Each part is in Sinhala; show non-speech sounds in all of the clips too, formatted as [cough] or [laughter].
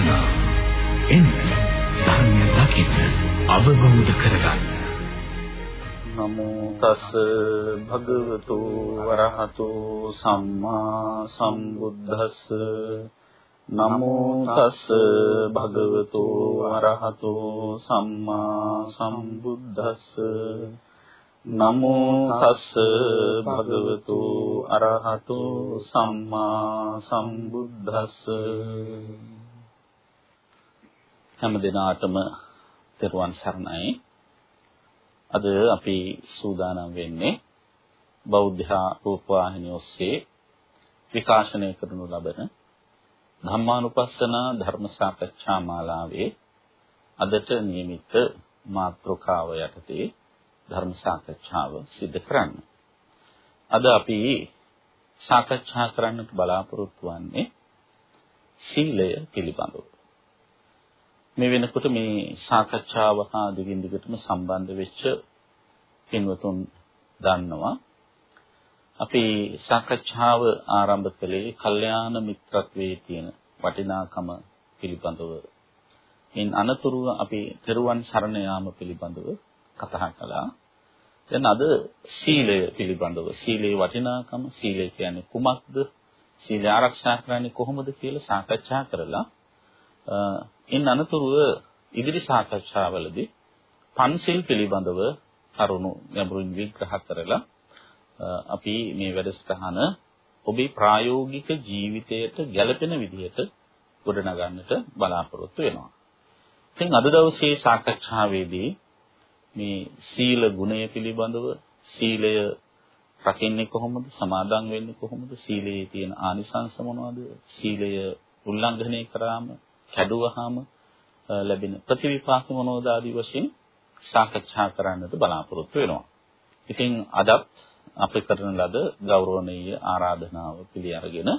ධම්මානුපස්සන එන්න ධර්මය දකින්න අවබෝධ කරගන්න. නමෝ තස් භගවතු වරහතු සම්මා සම්බුද්දස්ස. නමෝ තස් භගවතු වරහතු සම්මා සම්බුද්දස්ස. නමෝ තස් භගවතු අරහතු සම්මා සම්බුද්දස්ස. හැම දිනාටම තෙරුවන් සරණයි අද අපි සූදානම් වෙන්නේ බෞද්ධ රූපවාහිනිය ඔස්සේ විකාශනය කරනු ලබන ධම්මානුපස්සන ධර්ම සාකච්ඡා මාලාවේ අදට නියමිත මාතෘකාව යටතේ ධර්ම සාකච්ඡාව සිදු කරන්න. අද අපි සාකච්ඡා කරන්නට බලාපොරොත්තු වෙන්නේ සීලය පිළිබඳව. මේ වෙනකොට මේ සාකච්ඡාව හා දිගින් දිගටම සම්බන්ධ වෙච්ච පින්වතුන් දන්නවා. අපි සාකච්ඡාව ආරම්භ කළේ කල්යාණ මිත්‍රත්වයේ තියෙන වටිනාකම පිළිබඳව. ඉන් අනතුරුව අපි තෙරුවන් සරණ යාම පිළිබඳව කතා කළා. දැන් අද සීලය පිළිබඳව සීලේ වටිනාකම සීලය කියන්නේ කුමක්ද? සීලය ආරක්ෂා කරන්නේ කොහොමද කියලා සාකච්ඡා කරලා ඉන් අනතුරුව ඉදිරි සාකච්ඡාවලදී පන්සිල් පිළිබඳව කරුණු ගැඹුරින් විග්‍රහ කරලා අපි මේ වැඩසටහන ඔබේ ප්‍රායෝගික ජීවිතයට ගැළපෙන විදිහට ගොඩනගන්නට බලාපොරොත්තු වෙනවා. ඉතින් අද දවසේ සාකච්ඡාවේදී මේ සීල ගුණය පිළිබඳව සීලය රකින්නේ කොහොමද? සමාදන් වෙන්නේ කොහොමද? සීලයේ තියෙන ආනිසංස මොනවද? සීලය උල්ලංඝනය කරාම කැඩුවහම ලැබෙන ප්‍රතිවිපාක මොනවද ආදී වශයෙන් සාකච්ඡා කරන්නට බලාපොරොත්තු වෙනවා. ඉතින් අදත් අපි කරන ලද ගෞරවනීය ආරාධනාව පිළි අරගෙන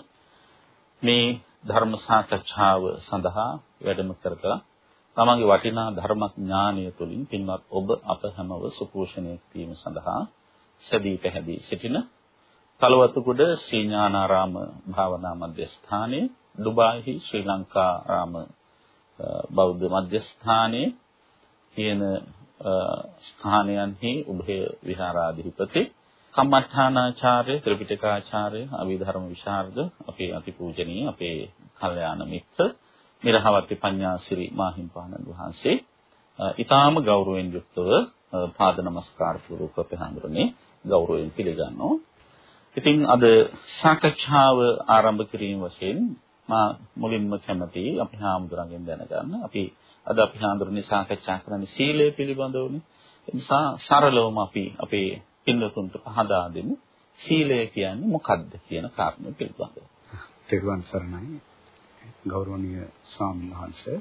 මේ ධර්ම සාකච්ඡාව සඳහා වැඩම කරලා තමන්ගේ වටිනා ධර්මඥානය තුළින් පින්වත් ඔබ අප හැමව සුපෝෂණය කිරීම සඳහා සැදී පැහැදී සිටින කලවතුගොඩ ශ්‍රී ඥානාරාම භාවනා මධ්‍යස්ථානයේ ඩුබායිහි ශ්‍රී ලංකාරාම බෞද්ධ මධ්‍යස්ථානයේ කියන ස්ථානයන්හි උභය විහාරාධිපති කම්මඨානාචාර්ය ත්‍රිපිටකාචාර්ය අභිධර්ම විශාරද අපේ අතිපූජනීය අපේ කල්යාණ මිත්‍ර මිරහවති පඤ්ඤාසිරි මාහිම්පාණන් වහන්සේ ඊටාම ගෞරවයෙන් යුක්තව පාද නමස්කාර පූර්වක පහඳුරන්නේ ගෞරවයෙන් පිළිගන්නවා. ඉතින් අද සාකච්ඡාව ආරම්භ කිරීම වශයෙන් මා මුලින්ම කැමති අපි හාමුදුරන්ගෙන් දැනගන්න. අපි අද අපි හාමුදුරනේ සාකච්ඡා කරන්නේ සීලය පිළිබඳවනේ. ඒ නිසා සරලවම අපි අපේ පින්වතුන්ට පහදා දෙමු. සීලය කියන්නේ මොකක්ද කියන කාරණය පිළිබඳව. තෙරුවන් සරණයි. ගෞරවනීය ස්වාමීන් වහන්සේ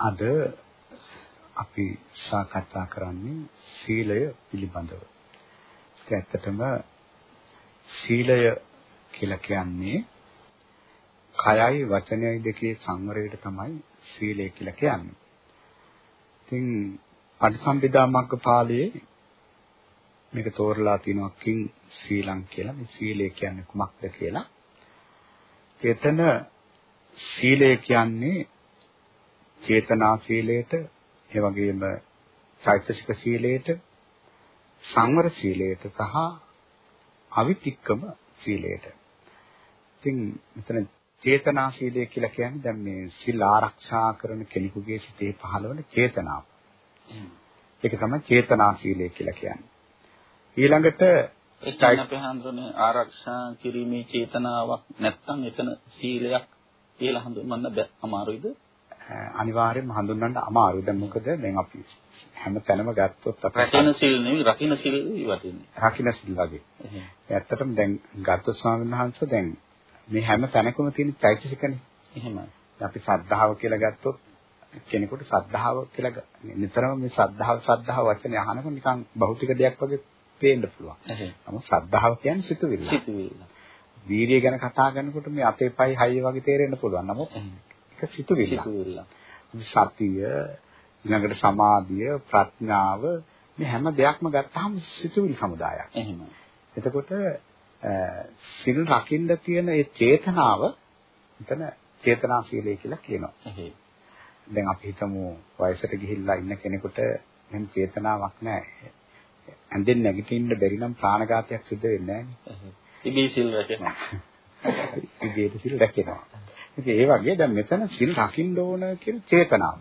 අද අපි සාකච්ඡා කරන්නේ සීලය පිළිබඳව. ඇත්තටම සීලය කියලා කියන්නේ කයයි වචනයයි දෙකේ සංවරයට තමයි සීලය කියලා කියන්නේ. ඉතින් පටිසම්භිදා මග්ගපාළයේ මේක තෝරලා තිනවා කිං සීලං කියලා. මේ සීලය කියන්නේ කුමක්ද කියලා. එතන සීලය කියන්නේ චේතනා සීලයට, ඒ වගේම චෛතසික සීලයට, සංවර සීලයට සහ අවිතික්කම සීලයට. ඉතින් මෙතන චේතනා සීලය කියලා කියන්නේ දැන් මේ සිල් ආරක්ෂා කරන කෙනෙකුගේ සිතේ පහළවන චේතනාව. ඒක තමයි චේතනා සීලය කියලා කියන්නේ. ඊළඟට ඒ කියන්නේ අපේ හඳුනන ආරක්ෂා කිරීමේ චේතනාවක් නැත්නම් එතන සීලයක් කියලා හඳුන්වන්න බෑ අමාරුයිද? අනිවාර්යයෙන්ම හඳුන්වන්න අමාරුයි. දැන් මොකද දැන් අපි හැම තැනම ගත්තොත් අපි රකින්න සිල් නෙවෙයි රකින්න සිල් වටින්නේ. රකින්න සිල් වගේ. ඇත්තටම දැන් ගත්තොත් ස්වාමීන් වහන්සේ දැන් මේ හැම තැනකම තියෙන චෛතසිකනේ. එහෙමයි. අපි සද්ධාව කියලා ගත්තොත් කෙනෙකුට සද්ධාව කියලා නිතරම මේ සද්ධාව සද්ධාව වචනේ අහනකොට නිකන් භෞතික දෙයක් වගේ පේන්න පුළුවන්. නමුත් ශ්‍රද්ධාව කියන්නේ සිතුවිල්ල. සිතුවිල්ල. වීරිය ගැන කතා කරනකොට මේ අතේ පයි හයිය වගේ තේරෙන්න පුළුවන්. නමුත් ඒක සිතුවිල්ල. සිතුවිල්ල. සතිය, ඊළඟට සමාධිය, ප්‍රඥාව මේ හැම දෙයක්ම ගත්තාම සිතුවිලි සමුදායක්. එහෙමයි. එතකොට සිල් රකින්න තියෙන ඒ චේතනාව එතන චේතනා සීලය කියලා කියනවා. එහේ. දැන් අපි හිතමු වයසට ගිහිල්ලා ඉන්න කෙනෙකුට එහෙම චේතනාවක් නැහැ. ඇඳෙන් නැගිටින්න බැරි නම් ප්‍රාණඝාතයක් සිද්ධ වෙන්නේ නැහැ. ඉබේ සිල් රැකෙනවා. [laughs] ඉබේට සිල් රැකෙනවා. ඉතින් ඒ වගේ දැන් මෙතන සිල් රකින්න ඕන කියන චේතනාව.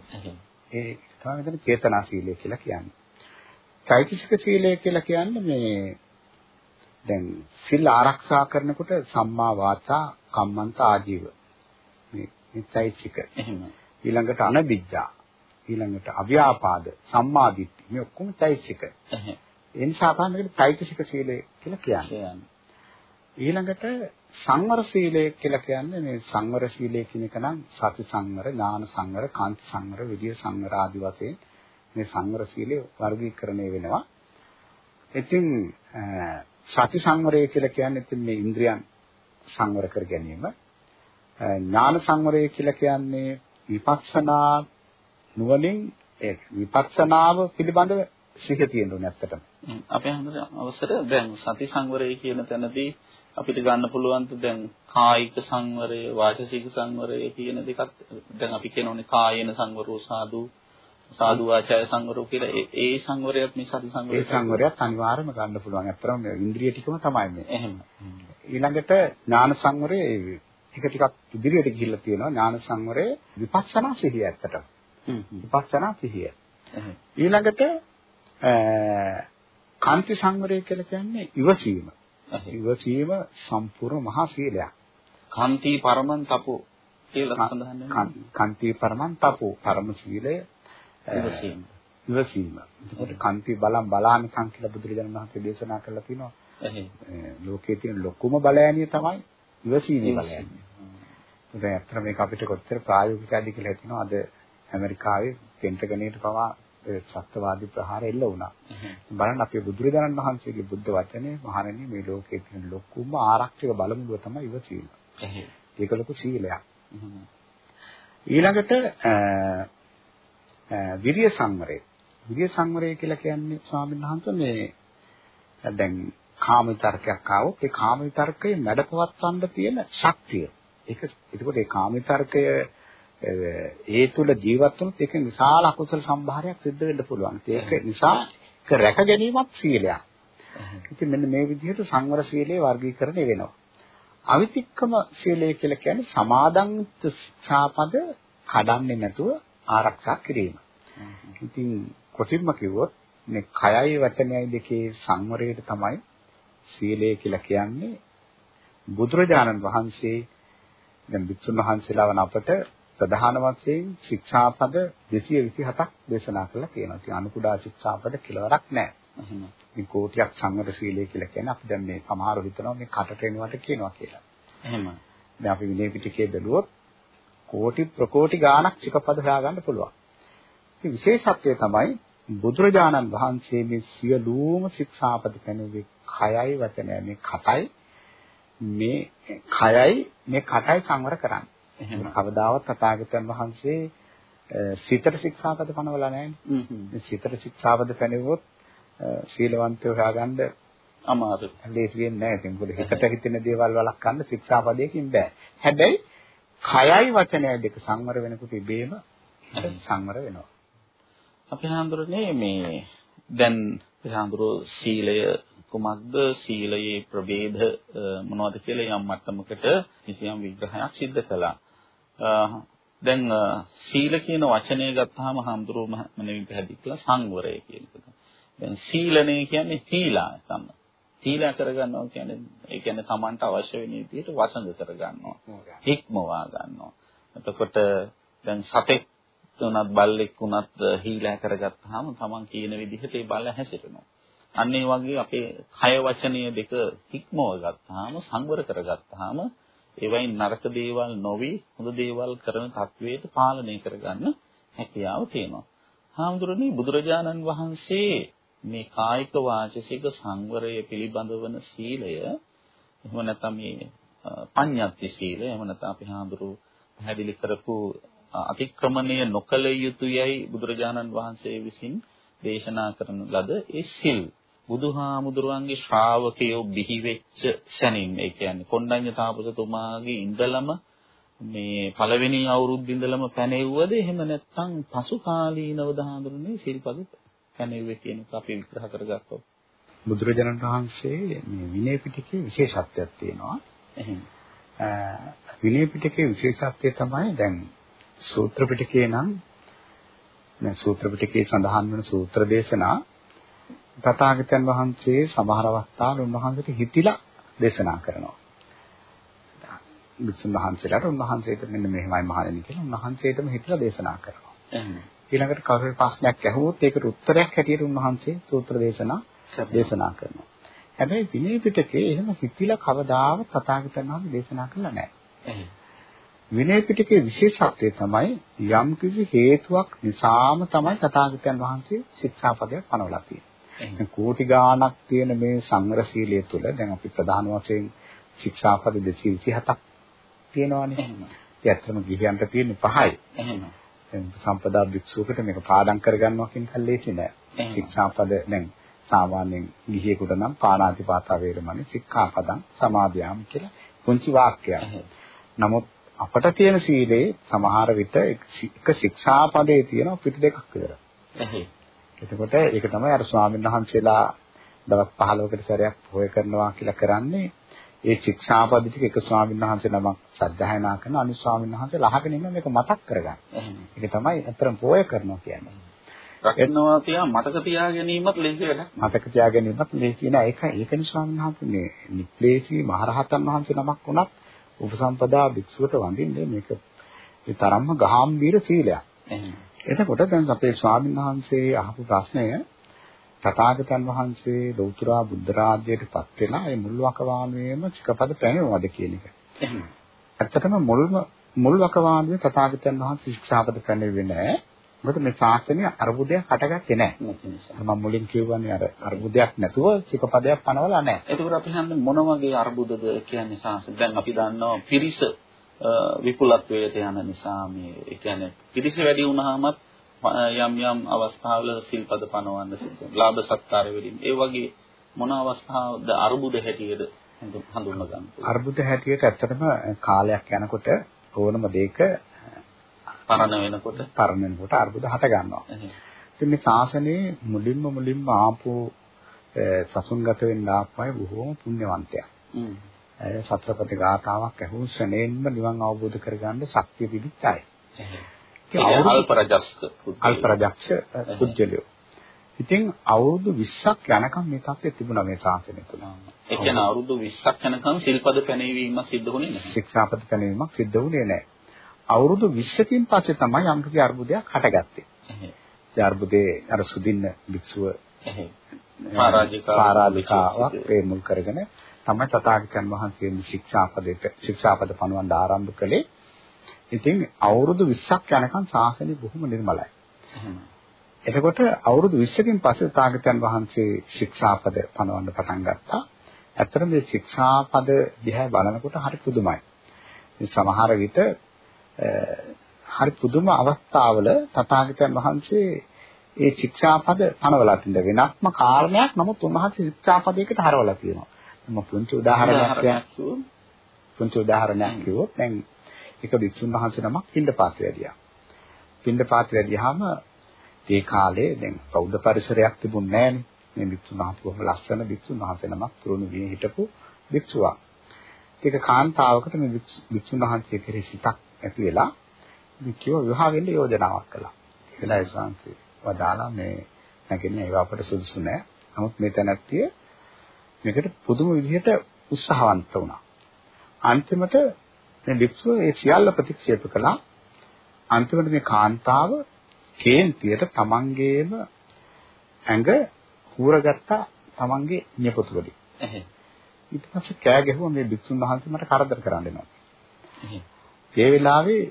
ඒ තමයි මෙතන චේතනා සීලය කියලා කියන්නේ. චෛතසික සීලය කියලා කියන්නේ මේ දැන් සිල් ආරක්ෂා කරනකොට සම්මා වාචා කම්මන්ත ආජීව මේ චෛතසික එහෙම. ඊළඟට අනබිජ්ජා ඊළඟට අව්‍යාපාද සම්මාදිට්ඨි මේ ඔක්කොම චෛතසික. එහේ. ඒ නිසා තමයි චෛතසික සීලය කියලා කියන්නේ. කියන්නේ. ඊළඟට සංවර සීලය කියලා කියන්නේ මේ සංවර සීලය කියන එක නම් සති සංවර, ඥාන සංවර, කාන්ති සංවර, විද්‍ය සංවර ආදී වශයෙන් මේ සංවර සීලය වර්ගීකරණය වෙනවා. ඉතින් සති සංවරය කියලා කියන්නේ ඉතින් මේ ඉන්ද්‍රියන් සංවර කර ගැනීම. ඥාන සංවරය කියලා කියන්නේ විපස්සනා නුවණින් ඒ විපස්සනාව පිළිබඳව සිහිය තියෙන්න ඕනේ ඇත්තටම. අපේ හැමෝට අවසර දැන් සති සංවරය කියන තැනදී අපිට ගන්න පුළුවන් දැන් කායික සංවරය වාචසික සංවරය කියන දෙකත් දැන් අපි කියනෝනේ කායන සංවරෝ සාදු සාදු වාචය සංවරෝ කියලා ඒ සංවරයත් මේ සති සංවරය ඒ සංවරයත් අනිවාර්යයෙන්ම ගන්න පුළුවන්. ඇත්තටම මේ ඉන්ද්‍රිය ටිකම තමයි මේ. එහෙම. ඊළඟට ඥාන සංවරය ටික ටිකක් ඉදිරියට ගිහිල්ලා තියෙනවා ඥාන සංවරය විපස්සනා සිහිය ඇත්තටම. විපස්සනා සිහිය. ඊළඟට කාන්ති සංවරය කියලා කියන්නේ ඉවසීම. ඉවසීම සම්පූර්ණ මහා සීලයක්. කාන්ති පරමන් තපෝ කියලා සඳහන් වෙනවා. කාන්ති පරමන් තපෝ පරම සීලය ඉවසීම. ඉවසීම. ඒකට කාන්ති බලම් බලානිකම් කියලා බුදුරජාණන් වහන්සේ දේශනා කළා තියෙනවා. ලෝකයේ තියෙන ලොකුම බලයනිය තමයි ඉවසීමේ බලයනිය. දැන් අත්‍තර මේක අපිට කොච්චර ප්‍රායෝගිකද කියලා හිතනවා අද ඇමරිකාවේ පෙන්ටගනේට පවා සත්‍යවාදී ප්‍රහාර එල්ල වුණා. බලන්න අපේ බුදුරජාණන් වහන්සේගේ බුද්ධ වචනේ මහණෙනි මේ ලෝකයේ තියෙන ලොකුම ආරක්ෂක බලමුදුව තමයි ඉවසීම. ඒක ලොකු සීලයක්. ඊළඟට විරිය සංවරය. විරිය සංවරය කියලා කියන්නේ ස්වාමීන් වහන්සේ මේ දැන් කාම විතර්කයක් ආවොත් ඒ කාම විතර්කයේ මැඩපවත්වන්න තියෙන ශක්තිය. ඒක එතකොට ඒ කාම විතර්කය ඒ තුල ජීවත් වුණොත් ඒක විශාල අකුසල සම්භාරයක් සිද්ධ වෙන්න පුළුවන්. ඒක නිසා ඒක රැක ගැනීමත් සීලයක්. ඉතින් මෙන්න මේ විදිහට සංවර සීලයේ වර්ගීකරණය වෙනවා. අවිතික්කම සීලය කියලා කියන්නේ සමාදන් ශාපද කඩන්නේ නැතුව ආරක්ෂා කිරීම. ඉතින් කොටින්ම කිව්වොත් මේ කයයි වචනයයි දෙකේ සංවරයට තමයි සීලය කියලා කියන්නේ බුදුරජාණන් වහන්සේ දැන් බිත්තුන් වහන්සේලා වන අපට ප්‍රධාන වශයෙන් ශික්ෂාපද 227ක් දේශනා කරලා තියෙනවා. ඉතින් අනුකුඩා ශික්ෂාපද කෙලවරක් නැහැ. එහෙනම් මේ කෝටියක් සංවර සීලය කියලා කියන්නේ අපි දැන් මේ සමහරව හිතනවා මේ කටට එනවට කියනවා කියලා. එහෙම. දැන් අපි විනය පිටකයේ බැලුවොත් කෝටි ප්‍රකෝටි ගාණක් චිකපද හොයාගන්න පුළුවන්. ඉතින් විශේෂත්වය තමයි බුදුරජාණන් වහන්සේ මේ සියලුම ශික්ෂාපද පැනුවේ කයයි වචනයයි මේ කටයි මේ කයයි මේ කටයි සංවර කරන්නේ. එහෙම කවදාවත් තථාගතයන් වහන්සේ සිතට ශික්ෂාපද පනවලා නැහැ. සිතට ශික්ෂාපද පැනෙවොත් සීලවන්තයෝ හොයාගන්න අමාරුයි. ලේසියෙන් නෑ. ඉතින් මොකද හිතට හිතෙන දේවල් වළක්වන්න ශික්ෂාපදයකින් බෑ. හැබැයි කයයි වචනයයි දෙක සංවර වෙනකොට ඉබේම සංවර වෙනවා. අපි හඳුරන්නේ මේ දැන් හඳුරෝ සීලය කුමක්ද සීලයේ ප්‍රභේද මොනවද කියලා යම් මට්ටමකට කිසියම් විග්‍රහයක් සිද්ධ කළා. දැන් සීල කියන වචනය ගත්තාම හඳුරු මනෙවි පැහැදිලි කළා සංවරය කියන එක. දැන් සීලනේ කියන්නේ සීලා තමයි. සීලා කරගන්නවා කියන්නේ ඒ කියන්නේ Tamanට අවශ්‍ය වෙන විදිහට වසඟ කරගන්නවා. හික්මවා ගන්නවා. එතකොට දැන් සතෙක් උනත් බල්ලෙක් උනත් හීලා කරගත්තාම Taman කියන විදිහට ඒ බල්ල හැසිරෙනවා. අන්න ඒ වගේ අපේ කය වචනීය දෙක හික්මව ගත්තාම සංවර කරගත්තාම ඒවයින් නරක දේවල් නොවි හොඳ දේවල් කරන තත්වයට පාලනය කරගන්න හැකියාව තියෙනවා. හාමුදුරනේ බුදුරජාණන් වහන්සේ මේ කායික වාචසික සංවරය පිළිබඳවන සීලය එහෙම නැත්නම් මේ පඤ්ඤාති සීලය එහෙම නැත්නම් අපි හාමුදුරු පැහැදිලි කරපු අතික්‍රමණය නොකළ යුතුයයි බුදුරජාණන් වහන්සේ විසින් දේශනා කරන ලද ඒ සිල්. බුදුහාමුදුරුවන්ගේ ශ්‍රාවකයෝ බිහි වෙච්ච ශනින් ඒ කියන්නේ කොණ්ඩඤ්ඤ තාපසතුමාගේ ඉඳලම මේ පළවෙනි අවුරුද්ද ඉඳලම පැනෙව්වද එහෙම නැත්නම් පසු කාලීනවද හඳුනන්නේ සිල්පද පැනෙව්වේ කියන එක අපි විග්‍රහ කරගත්තොත් බුදුරජාණන් වහන්සේ මේ විනය පිටකේ විශේෂත්වයක් තියෙනවා. එහෙනම් විනය පිටකේ විශේෂත්වය තමයි දැන් සූත්‍ර පිටකේ නම් දැන් සූත්‍ර පිටකේ සඳහන් වන සූත්‍ර දේශනා තථාගතයන් වහන්සේ සමහර අවස්ථාවල උන්වහන්සේට හිතිලා දේශනා කරනවා. බුදුන් වහන්සේලාට උන්වහන්සේට මෙන්න මෙහෙමයි මහණෙනි කියලා උන්වහන්සේටම හිතිලා දේශනා කරනවා. ඊළඟට කවුරු ප්‍රශ්නයක් ඇහුවොත් ඒකට උත්තරයක් හැටියට උන්වහන්සේ සූත්‍ර දේශනා දේශනා කරනවා. හැබැයි විනය පිටකේ එහෙම හිතිලා කවදාවත් තථාගතයන් වහන්සේ දේශනා කළා නැහැ. විනය පිටකේ විශේෂත්වය තමයි යම් කිසි හේතුවක් නිසාම තමයි තථාගතයන් වහන්සේ ශික්ෂාපදයක් පනවලා තියෙන්නේ. කෝටි ගාණක් තියෙන මේ සංවර සීලය තුළ දැන් අපි ප්‍රධාන වශයෙන් ශික්ෂාපද 227ක් තියෙනවානේ. ඒ ඇත්තම ගිහියන්ට තියෙන්නේ පහයි. එහෙම. සම්පදා භික්ෂුවකට මේක පාඩම් කරගන්නවා කියන එක ලේසි නෑ. ශික්ෂාපද දැන් සාමාන්‍යයෙන් ගිහියෙකුට නම් පාණාතිපාතා වේරමණී සික්ඛාපදං සමාදියාම කියලා පුංචි වාක්‍යයක්. නමුත් අපට තියෙන සීලේ සමහර විට එක ශික්ෂාපදයේ තියෙන පිට දෙකක් විතර. එතකොට ඒක තමයි අර ස්වාමීන් වහන්සේලා දවස් 15කට සැරයක් පොය කරනවා කියලා කරන්නේ. ඒ ශික්ෂාපද ටික එක ස්වාමීන් වහන්සේ නමක් සත්‍යයනා කරන අනිත් ස්වාමීන් වහන්සේ ලහගෙන ඉන්න මේක මතක් කරගන්න. ඒක තමයි අතරම පොය කරනවා කියන්නේ. රකින්නවා තියා මතක තියා ගැනීමත් ලේසි වැඩක්. මතක තියා ගැනීමත් ලේසි නෑ. ඒක ඒක නිසා වහන්සේ මේ නික්ලේශී මහරහතන් වහන්සේ නමක් වුණත් උපසම්පදා භික්ෂුවට වඳින්නේ මේක ඒ තරම්ම ගාම්භීර සීලයක්. එතකොට දැන් අපේ ස්වාමීන් වහන්සේ අහපු ප්‍රශ්නය තථාගතයන් වහන්සේ ලෞතර බුද්ධ රාජ්‍යයට පත් වෙලා ඒ මුල් වකවානුවේම චිකපද පැනෙවවද කියන එක. ඇත්තටම මුල්ම මුල් වකවානුවේ තථාගතයන් වහන්සේ ශික්ෂාපද පැනෙන්නේ නැහැ. මොකද මේ ශාස්ත්‍රණය අරුබුදයක් හටගත්තේ නැහැ. මම මුලින් කියවන්නේ අර අරුබුදයක් නැතුව චිකපදයක් පනවලා නැහැ. එතකොට අපි හන්නේ මොන වගේ අරුබුදද කියන්නේ ශාස්ත්‍ර. දැන් අපි දන්නවා පිරිස විපුලත්වයට යන නිසා මේ ඒ කියන්නේ පිරිස වැඩි වුණාමත් යම් යම් අවස්ථාවල සිල්පද පනවන්න සිද්ධ වෙනවා. ලාභ සත්කාර වලින්. ඒ වගේ මොන අවස්ථාවද අරුබුද හැටියද හඳුන්වා ගන්න. අරුබුද හැටියට ඇත්තටම කාලයක් යනකොට ඕනම දෙයක පරණ වෙනකොට පරණ වෙනකොට අර්බුද හට ගන්නවා. ඉතින් මේ ශාසනයේ මුලින්ම මුලින්ම ආපු සසුන්ගත වෙන්න ආපුවයි බොහෝම පුණ්‍යවන්තයා. සත්‍රපති ගාථාවක් ඇහුව ශනේන්ම නිවන් අවබෝධ කරගන්න ශක්තිය. ඒ අල්ප රජස්ක අල්ප රජක්ෂ කුජලියෝ. ඉතින් අවුරුදු 20ක් යනකම් මේ තත්ත්වය තිබුණා මේ ශාසනය තුළ. ඒ කියන්නේ අවුරුදු 20ක් යනකම් සිල්පද පැනවීමක් සිද්ධ වුණේ නැහැ. ශික්ෂාපද පැනවීමක් සිද්ධ වුණේ නැහැ. අවුරුදු 20කින් පස්සේ තමයි යම්කිසි අර්බුදයක් හටගත්තේ. ඒ අර්බුදේ අර සුදින්න භික්ෂුව පාරාජිකාවක් ඒ මුල් කරගෙන තමයි තථාගතයන් වහන්සේ ශික්ෂාපදයට ශික්ෂාපද පනවන්න ආරම්භ කළේ. ඉතින් අවුරුදු 20ක් යනකම් ශාසනය බොහොම නිර්මලයි. එතකොට අවුරුදු 20කින් පස්සේ තථාගතයන් වහන්සේ ශික්ෂාපද පනවන්න පටන් ගත්තා. ඇත්තටම මේ ශික්ෂාපද දිහා බලනකොට හරි පුදුමයි. සමහර විට හරි පුදුම අවස්ථාවල තථාගතයන් වහන්සේ ඒ ශික්ෂාපද පනවලා තින්ද වෙනත්ම කාරණයක් නමුත් උන්වහන්සේ ශික්ෂාපදයකට හරවලා තියෙනවා. මම පුංචි උදාහරණයක් පුංචි උදාහරණයක් කිව්වොත් දැන් එක වික්ෂුන් වහන්සේ නමක් පින්ඩපාත වැඩියා. පින්ඩපාත වැඩියාම ඒ කාලේ දැන් බෞද්ධ පරිසරයක් තිබුණේ නැහනේ. මේ වික්ෂුන් වහන්සේ බොහොම ලස්සන වික්ෂුන් වහන්සේ නමක් තුරුණු වියේ හිටපු වික්ෂුවක්. ඒක කාන්තාවකට මේ වික්ෂුන් වහන්සේ කෙරෙහි සිතක් ඇති වෙලා වික්කියව විවාහ වෙන්න යෝජනාවක් කළා. ඒ වෙලාවේ ශාන්ති වදාලා මේ නැගෙන්නේ ඒව අපට සුදුසු නෑ. නමුත් මේ තැනැත්තිය මේකට පුදුම විදිහට උත්සාහවන්ත වුණා. අන්තිමට මේ භික්ෂුව ඒ සියල්ල ප්‍රතික්ෂේප කළා. අන්තිමට මේ කාන්තාව කේන්තියට තමන්ගේම ඇඟ හූරගත්ත තමන්ගේ නියපොතු වලින්. ඊට පස්සේ කෑ ගැහුවා මේ භික්ෂුන් වහන්සේ මට කරදර කරන්න එනවා. ඒ වෙලාවේ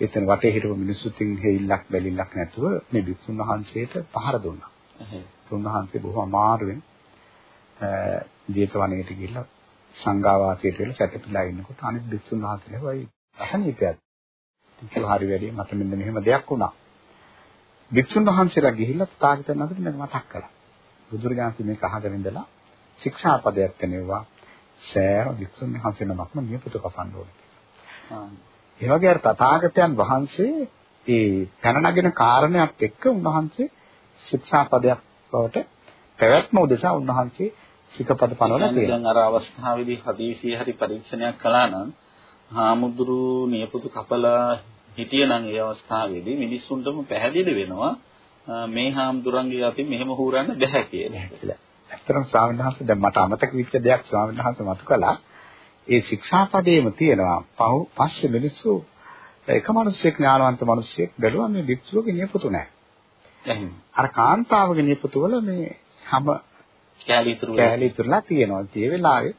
එතන වටේ හිටපු මිනිස්සුන්ගෙන් හේිල්ලක් බැලිල්ලක් නැතුව මේ භික්ෂුන් වහන්සේට පහර දුන්නා. උන්වහන්සේ බොහොම අමාරුවෙන් ජීතවණේට ගිහිල්ලා සංඝාවාසයට වෙලා සැතපීලා ඉන්නකොට අනිත් භික්ෂුන් වහන්සේලා වයි අසනීපයක්. ඒක හරි වැඩි මට මෙන්න මෙහෙම දෙයක් වුණා. භික්ෂුන් වහන්සේලා ගිහිල්ලා තාගිතන අතර මම මතක් කළා. බුදුරජාණන් මේක අහගෙන ඉඳලා ශික්ෂාපදයක් කෙනෙව්වා. සෑම භික්ෂුන් වහන්සේ නමක්ම නියපොත කපන්න ඕනේ. ඒ වගේ අර තථාගතයන් වහන්සේ ඒ පැන නගින කාරණයක් එක්ක උන්වහන්සේ ශික්ෂාපදයක් බවට පැවැත්ම උදෙසා උන්වහන්සේ සිකපද පනවලා තියෙනවා. දැන් අර අවස්ථාවේදී හදීසිය හරි පරීක්ෂණයක් කළා නම් හාමුදුරු නියපොතු කපලා හිටියනම් ඒ අවස්ථාවේදී මිනිස්සුන්ටම පැහැදිලි වෙනවා මේ හාමුදුරන්ගේ අතින් මෙහෙම හූරන්න බැහැ කියලා. ඇත්තටම ස්වාමීන් වහන්සේ දැන් මට අමතක වෙච්ච දෙයක් ස්වාමීන් වහන්සේ මතු කළා. ඒ ශික්ෂාපදයේම තියෙනවා පහු පස්සේ මිනිස්සු එක මිනිස්සෙක් ඥානවන්ත මිනිස්සෙක් බැලුවා මේ භික්ෂුවගේ නියපොතු නැහැ. අර කාන්තාවගේ නියපොතු වල මේ හැම කෑලි ඉතුරු කෑලි ඉතුරුලා තියෙනවා. ඒ වෙලාවේ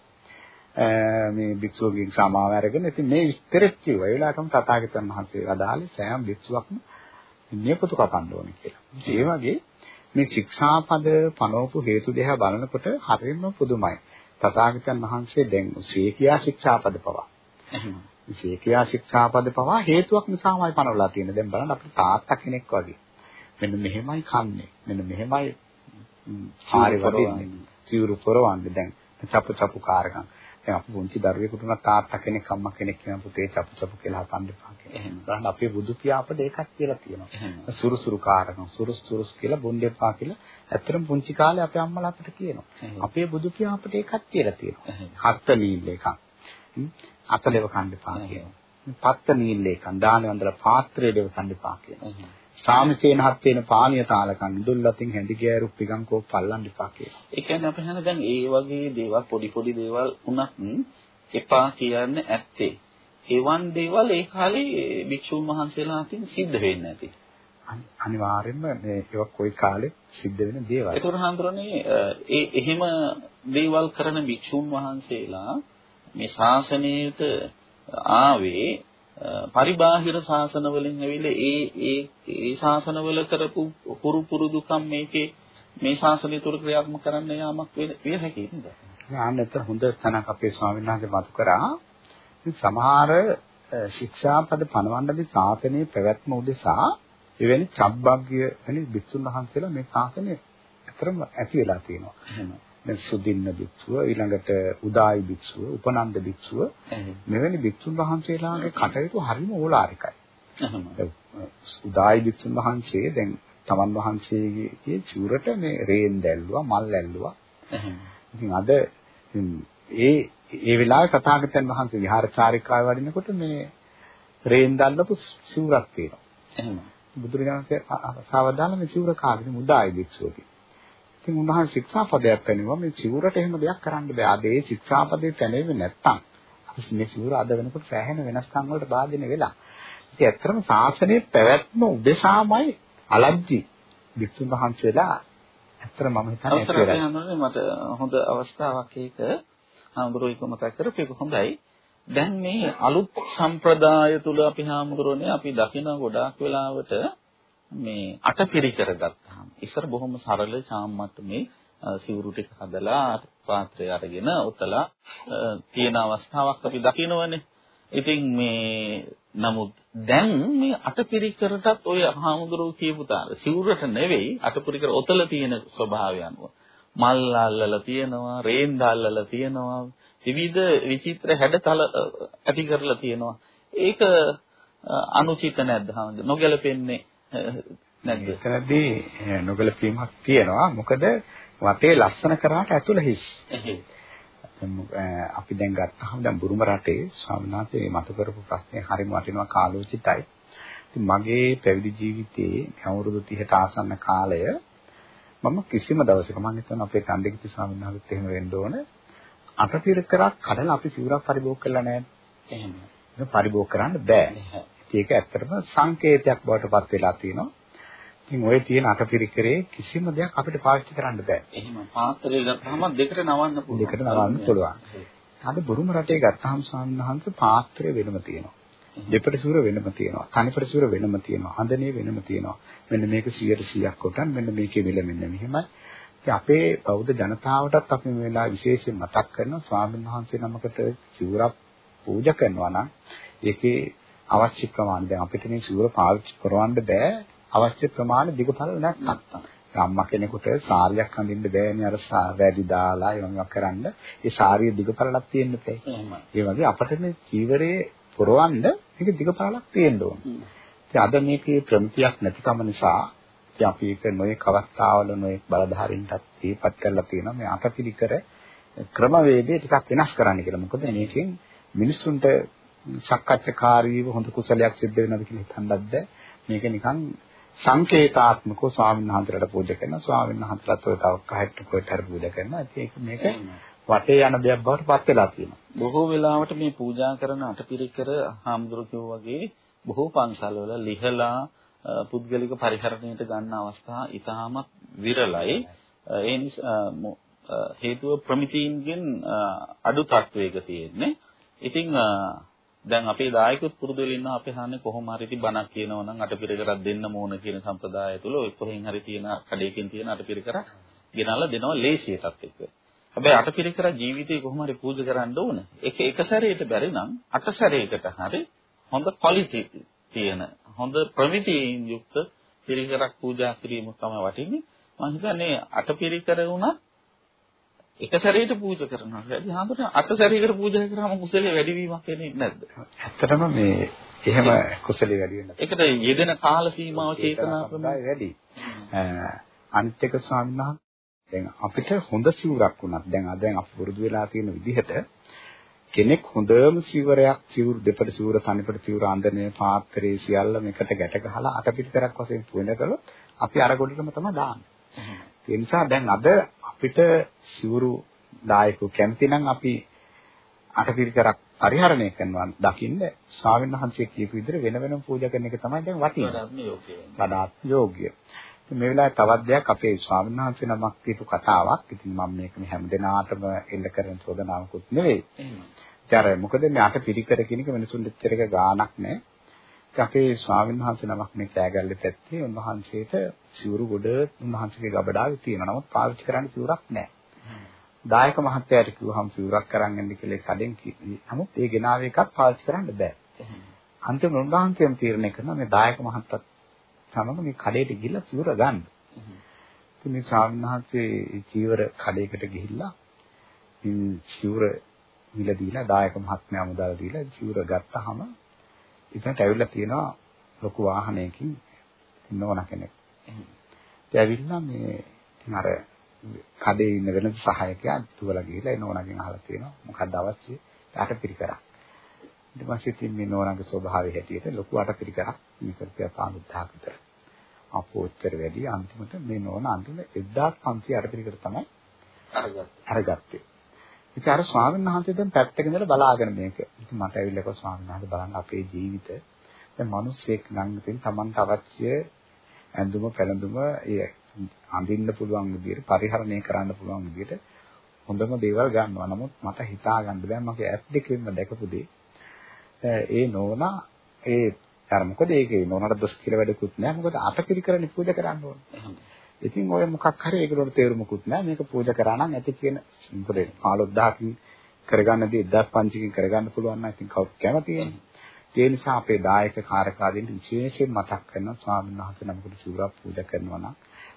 මේ භික්ෂුවගෙන් සමාව අරගෙන ඉතින් මේ විස්තරෙත් කිව්වා. ඒ වෙලාවටම තථාගතයන් වහන්සේ අදාළේ සෑම භික්ෂුවක්ම නියපොතු කපන්න ඕනේ කියලා. ඒ වගේ මේ ශික්ෂාපද පනවපු හේතු දෙහ බලනකොට හරියම පුදුමයි. තථාගතයන් වහන්සේ දැන් සීකියා ශික්ෂාපද පවා. සීකියා ශික්ෂාපද පවා හේතුවක් නිසාමයි පනවලා තියෙන්නේ. දැන් බලන්න අපේ තාත්තා කෙනෙක් වගේ. මෙන්න මෙහෙමයි කන්නේ. මෙන්න මෙහෙමයි ආරේ වදින්නේ. චිවුරු පොරවන්නේ දැන් චපු චපු කාරකම්. දැන් අපි පුංචි දරුවෙකුට උනත් තාත්තා කෙනෙක් අම්මා කෙනෙක් කියන පුතේ චපු චපු කියලා හපන්න එපා කියලා. එහෙනම් අපේ බුදු පියා අපිට ඒකක් කියලා තියෙනවා. සුරුසුරු කාරකම් සුරුස් සුරුස් කියලා බොන්න එපා කියලා ඇත්තටම පුංචි කාලේ අපේ අම්මලා අපිට කියනවා. අපේ බුදු පියා අපිට ඒකක් කියලා තියෙනවා. හත්ත නීල් එකක්. අතලෙව කන්න එපා කියනවා. පත්ත නීල් එකක් දාන වන්දලා පාත්‍රයේ දෙව කන්න එපා කියනවා. සාමසේනහත් වෙන පානීය තාලකන් දුල්ලතින් හැඳි ගෑරු පිගන් කෝ පල්ලන් ඉපා කියලා. ඒ කියන්නේ අපි හන දැන් ඒ වගේ දේවල් පොඩි පොඩි දේවල් වුණත් එපා කියන්නේ ඇත්තේ. එවන් දේවල් ඒ කාලේ භික්ෂුන් වහන්සේලා අතින් සිද්ධ වෙන්නේ නැති. අනිවාර්යයෙන්ම මේ ඒක කොයි කාලෙ සිද්ධ වෙන දේවල්. ඒතර හඳුරන්නේ ඒ එහෙම දේවල් කරන භික්ෂුන් වහන්සේලා මේ ශාසනයට ආවේ පරිබාහිර ශාසන වලින් ඇවිල්ලා ඒ ඒ ඒ ශාසනවල කරපු පුරු පුරුදුකම් මේකේ මේ ශාසනය තුල ක්‍රියාත්මක කරන්න යාමක් විය හැකි නේද? ආන්නතර හොඳ තැනක් අපේ ස්වාමීන් වහන්සේ මතු කරා. සමහර ශික්ෂාපද පනවන්නදී ශාසනයේ පැවැත්ම උදෙසා එවැනි චබ්බග්ගය වෙන බිත්තුන් වහන්සේලා මේ ශාසනය අතරම ඇති වෙලා තියෙනවා. දැන් සුදින්න භික්ෂුව ඊළඟට උදායි භික්ෂුව උපනන්ද භික්ෂුව මෙවැනි භික්ෂුන් වහන්සේලාගේ කටයුතු හරිම ඕලාරිකයි. උදායි භික්ෂුන් වහන්සේ දැන් තමන් වහන්සේගේ චූරට මේ රේන් දැල්ලුවා මල් ඇල්ලුවා. ඉතින් අද ඒ ඒ වෙලාවේ තථාගතයන් වහන්සේ විහාරචාරිකාව වඩිනකොට මේ රේන් දැල්ලපු සිවුරක් තියෙනවා. එහෙම. බුදුරජාණන්සේ සාවදාන මේ සිවුර කාගෙන උදායි භික්ෂුවගේ. ඉතින් උන්වහන්සේ ශික්ෂාපදයක් පැනෙවුවා මේ සිවුරට එහෙම දෙයක් කරන්න බෑ. අද ඒ ශික්ෂාපදේ පැනෙන්නේ නැත්තම් මේ සිවුර අද වෙනකොට සෑහෙන වෙනස්කම් වලට භාජනය වෙලා. ඉතින් ඇත්තටම ශාසනයේ පැවැත්ම උදෙසාමයි අලජ්ජි වික්ෂුන් වහන්සේලා ඇත්තට මම හිතන්නේ මට හොඳ අවස්ථාවක් ඒක හාමුදුරුවෝ මතක් කරපු හොඳයි. දැන් මේ අලුත් සම්ප්‍රදාය තුල අපි හාමුදුරුවනේ අපි දකින ගොඩාක් වෙලාවට මේ අටපිරිකර ගත්තාම ඉස්සර බොහොම සරල චාම්මට්ටමේ සිවුරු ටික හදලා පාත්‍රය අරගෙන උතලා තියෙන අවස්ථාවක් අපි දකිනවනේ. ඉතින් මේ නමුත් දැන් මේ අටපිරිකරටත් ඔය හාමුදුරුවෝ කියපු තාල සිවුරට නෙවෙයි අටපිරිකර ඔතල තියෙන ස්වභාවය අනුව. මල් අල්ලලා තියෙනවා රේන්ද අල්ලලා තියෙනවා විවිධ විචිත්‍ර හැඩතල ඇති කරලා තියෙනවා. ඒක අනුචිත නැද්ද හාමුදුරුවෝ? නොගැලපෙන්නේ නැද්ද? එතනදී නොගැලපීමක් තියෙනවා. මොකද වටේ ලස්සන කරාට ඇතුළ හිස්. අපි දැන් ගත්තාම දැන් බුරුම රටේ ස්වාමීන් වහන්සේ මතු කරපු ප්‍රශ්නේ හරිම වටිනවා කාලෝචිතයි. මගේ පැවිදි ජීවිතයේ අවුරුදු 30ට ආසන්න කාලය මම කිසිම දවසක මම හිතනවා අපේ කණ්ඩිකිති ස්වාමීන් වහන්සේත් එහෙම වෙන්න ඕන අටපිරකරක් කඩලා අපි සිවුරක් පරිභෝග කළා නෑ. එහෙම. ඒක පරිභෝග කරන්න බෑ. ඒක ඇත්තටම සංකේතයක් බවට පත් වෙලා තියෙනවා. ඉතින් ඔය තියෙන අටපිරිකරේ කිසිම දෙයක් අපිට පාවිච්චි කරන්න බෑ. එහෙම පාත්‍රය ගත්තාම දෙකට නවන්න පුළුවන්. දෙකට නවන්න පුළුවන්. අද බුරුම රටේ ගත්තාම ස්වාමීන් වහන්සේ පාත්‍රය වෙනම තියෙනවා. දෙපට සූර වෙනම තියෙනවා. තනිපට සූර වෙනම තියෙනවා. හඳනේ වෙනම තියෙනවා. මෙන්න මේක 100%ක් කොටන් මෙන්න මේකේ මිල මෙන්න මෙහෙමයි. අපේ බෞද්ධ ජනතාවටත් අපි මේ වෙලාව විශේෂයෙන් මතක් කරනවා ස්වාමීන් වහන්සේ නමකට සිවුරක් පූජා කරනවා නම් ඒකේ අවශ්‍ය ප්‍රමාණය දැන් අපිට මේ සිවුර පාවිච්චි කරවන්න බෑ අවශ්‍ය ප්‍රමාණය දිගපළ නැත්නම්. අම්මා කෙනෙකුට සාරියක් අඳින්න බෑනේ අර වැඩි දාලා ඒවා කරන්න. ඒ සාරිය දිගපළලක් තියෙන්න බෑ. ඒ වගේ අපිට මේ චීවරයේ පුරවන්න මේක දිගපාලක් තියෙන්න ඕන. ඉතින් අද මේකේ ප්‍රමිතියක් නැතිකම නිසා ඉතින් අපි ඒක නොයේ කවස්තාවල නොයේ බලධාරීන්ටත් දීපත් කරලා තියෙනවා මේ අටපිරිකර ක්‍රමවේදය ටිකක් වෙනස් කරන්න කියලා. මොකද මේකෙන් මිනිස්සුන්ට සක්කච්ඡකාරීව හොඳ කුසලයක් සිද්ධ වෙනවද කියලා හිතන්නත් බෑ. මේක නිකන් සංකේතාත්මකව ස්වාමීන් වහන්සේලාට පූජා කරනවා. ස්වාමීන් වහන්සේලාත් ඔය තව කහෙට කොට හරි පූජා කරනවා. ඒක මේක වටේ යන දෙයක් බවට පත් වෙලා තියෙනවා. බොහෝ වෙලාවට මේ පූජා කරන අටපිරිකර හාමුදුරු වගේ බොහෝ පන්සල්වල ලිහලා පුද්ගලික පරිහරණයට ගන්න අවස්ථා ඉතාමත් විරලයි. ඒ නිසා හේතුව ප්‍රමිතීන්ගෙන් අඩු තත්වයක තියෙන්නේ. ඉතින් දැන් අපේ දායකයොත් පුරුදු වෙලා ඉන්නවා අපේ හාන්නේ කොහොම හරි ඉති බණක් කියනවා නම් අටපිරිකරක් දෙන්න ඕන කියන සම්ප්‍රදාය තුළ ඔය කොහෙන් හරි තියෙන කඩේකින් තියෙන අටපිරිකරක් ගෙනල්ලා දෙනවා ලේසියටත් එක්ක. හැබැයි අටපිරිකර ජීවිතේ කොහොම හරි පූජා කරන්න ඕන. ඒක එක සැරේට බැරි නම් අට සැරේකට හරි හොඳ ක්වලිටි තියෙන හොඳ ප්‍රමිතියෙන් යුක්ත පිරිකරක් පූජා කිරීම තමයි වටින්නේ. මම හිතන්නේ අටපිරිකර වුණත් එක සැරේට පූජා කරනවා. වැඩි හාමුදුරනේ අට සැරේකට පූජා කරාම කුසලයේ වැඩිවීමක් වෙන්නේ නැද්ද? ඇත්තටම මේ එහෙම කුසලයේ වැඩි වෙනවා. ඒකට යෙදෙන කාල සීමාව චේතනා ප්‍රමාණය වැඩි. අනිත් එක ස්වාමීන් වහන්සේ දැන් අපිට හොඳ සිවුරක් වුණත් දැන් අද දැන් අපි පුරුදු වෙලා තියෙන විදිහට කෙනෙක් හොඳම සිවරයක් සිවුරු දෙපට සිවුර තනිපට සිවුර අඳනේ පාත්‍රයේ සියල්ල මේකට ගැට ගහලා අටපිටකරක් වශයෙන් පුවෙන කළොත් අපි අර ගොඩටම තමයි දාන්නේ. ඒ නිසා දැන් අද අපිට සිවුරු දායකෝ කැමති නම් අපි අටපිරිකරක් පරිහරණය කරනවා දකින්න ස්වාමීන් වහන්සේ කියපු විදිහට වෙන වෙනම පූජා කරන එක තමයි දැන් වටින්නේ. වඩාත් යෝග්‍ය. මේ වෙලාවේ තවත් දෙයක් අපේ ස්වාමීන් වහන්සේ නමක් කියපු කතාවක්. ඉතින් මම මේක මේ හැමදෙනාටම එල්ල කරන චෝදනාවකුත් නෙවෙයි. ඒතර මොකද මේ අටපිරිකර කියන එක මිනිසුන් දෙච්චර එක ගාණක් නැහැ. අපේ ස්වාමීන් වහන්සේ නමක් මේ කෑගල්ලේ පැත්තේ උන්වහන්සේට සිවුරු ගොඩ උන්වහන්සේගේ ගබඩාවේ තියෙනවා. නමුත් පාවිච්චි කරන්න සිවුරක් නැහැ. දායක මහත්තයාට කිව්වහම සිවුරක් අරන් එන්න කියලා කඩෙන් නමුත් ඒ ගෙනාව එකක් පාවිච්චි කරන්න බෑ. අන්තිම උන්වහන්සේම තීරණය කරනවා මේ දායක මහත්තයත් සමග මේ කඩේට ගිහිල්ලා සිවුර ගන්න. ඉතින් මේ ස්වාමීන් වහන්සේ චීවර කඩේකට ගිහිල්ලා සිවුර මිල දීලා දායක මහත්මයා මුදල් දීලා සිවුර ගත්තාම ඉතින්ට ඇවිල්ලා තියෙනවා ලොකු වාහනයකින් නෝන කෙනෙක්. ඒ ඇවිල්ලා මේ අර කඩේ ඉන්න වෙන සහායකයා දුවලා ගිහිල්ලා ඒ නෝනගෙන් අහලා තියෙනවා මොකක්ද අවශ්‍ය? අටපිරිකරක්. ඊට පස්සේ ඉතින් මේ නෝනගේ ස්වභාවය හැටියට ලොකු අටපිරිකරක් මේක රුපියල් 5000ක් විතර. අපෝච්චර වැඩි අන්තිමට මේ නෝන අන්තිම 1500 අටපිරිකර තමයි අරගත්තේ. ඉතින් අර ස්වාමීන් වහන්සේ දැන් පැත්තක ඉඳලා බලාගෙන මේක. ඉතින් මට ඇවිල්ලා කිව්වා ස්වාමීන් වහන්සේ බලන්න අපේ ජීවිත දැන් මිනිස්සෙක් නම් ඉතින් Tamanට අවශ්‍ය ඇඳුම පැළඳුම ඒ අඳින්න පුළුවන් විදිහට පරිහරණය කරන්න පුළුවන් විදිහට හොඳම දේවල් ගන්නවා. නමුත් මට හිතා ගන්න බෑ මගේ ඇස් දෙකෙන්ම දැකපු දේ. ඒ නෝනා ඒ අර මොකද ඒකේ නෝනට දොස් කියලා වැඩකුත් නෑ. මොකද අටපිරිකරණි පූජා කරන්න ඕනේ. ඉතින් ඔය මොකක් හරි ඒකට තේරුමකුත් නෑ. මේක පූජා කරා නම් ඇති කියන මොකද 15000කින් කරගන්න දේ 1500කින් කරගන්න පුළුවන් නම් ඉතින් කවුරු කැමතියි. ඒ නිසා අපේ දායක කාර්යකාරීන් විශේෂයෙන් මතක් කරනවා ස්වාමීන් වහන්සේ නමකට සිවුරක් පූජා කරනවා නම්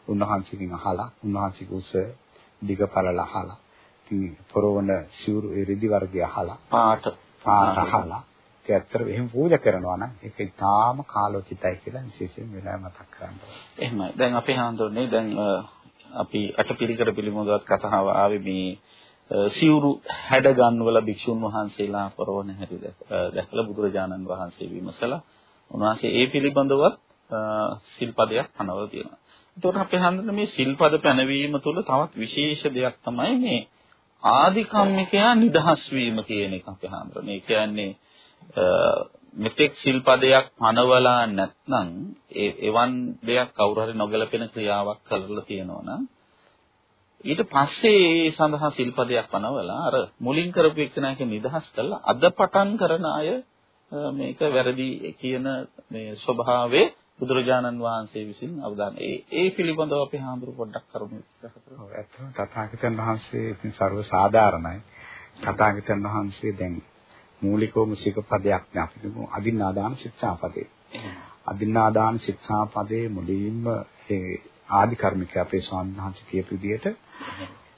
උන්වහන්සේගෙන් අහලා උන්වහන්සේගේ උස දිගපළල අහලා ඉතින් පොරවන සිවුරු ඒ රිදි වර්ගය අහලා පාට පාට අහලා ඒක ඇත්තට එහෙම පූජා කරනවා නම් ඒක ඉතාම කාලෝචිතයි කියලා විශේෂයෙන් වෙලාව මතක් කරගන්න එහෙමයි. දැන් අපේ හාමුදුරනේ දැන් අපි අටපිරිකර පිළිමොදවත් කතාව ආවේ මේ සිවුරු හැඩ ගන්නවල භික්ෂුන් වහන්සේලා පරවන හැටි දැකලා බුදුරජාණන් වහන්සේ විමසලා උන්වහන්සේ ඒ පිළිබඳවත් සිල්පදයක් පනවලා තියෙනවා. එතකොට අපේ හන්දන මේ සිල්පද පැනවීම තුළ තවත් විශේෂ දෙයක් තමයි මේ ආධිකම්මිකයා නිදහස් වීම කියන එක අපේ හන්දන. ඒ කියන්නේ මෙතෙක් සිල්පදයක් පනවලා නැත්නම් ඒ එවන් දෙයක් කවුරු හරි නොගැලපෙන ක්‍රියාවක් කරලා තියෙනවා නම් ඊට පස්සේ ඒ සඳහා සිල්පදයක් පනවලා අර මුලින් කරපු එක්කෙනාක නිදහස් කළා අද පටන් කරන අය මේක වැරදි කියන මේ ස්වභාවයේ බුදුරජාණන් වහන්සේ විසින් අවදාන ඒ ඒ පිළිබඳව අපි හාමුදුරු පොඩ්ඩක් කරුණු විස්තර කරමු. ඔව් ඇත්තම තථාගතයන් වහන්සේ ඉතින් ਸਰව සාධාරණයි. තථාගතයන් වහන්සේ දැන් මූලිකවම සිකපදයක් නේ අපි කියමු අදින්නාදාන ශික්ෂාපදේ. අදින්නාදාන ශික්ෂාපදේ මුලින්ම ඒ ආදි කර්මික අපේ ස්වාමීන් වහන්සේ කියපු විදිහට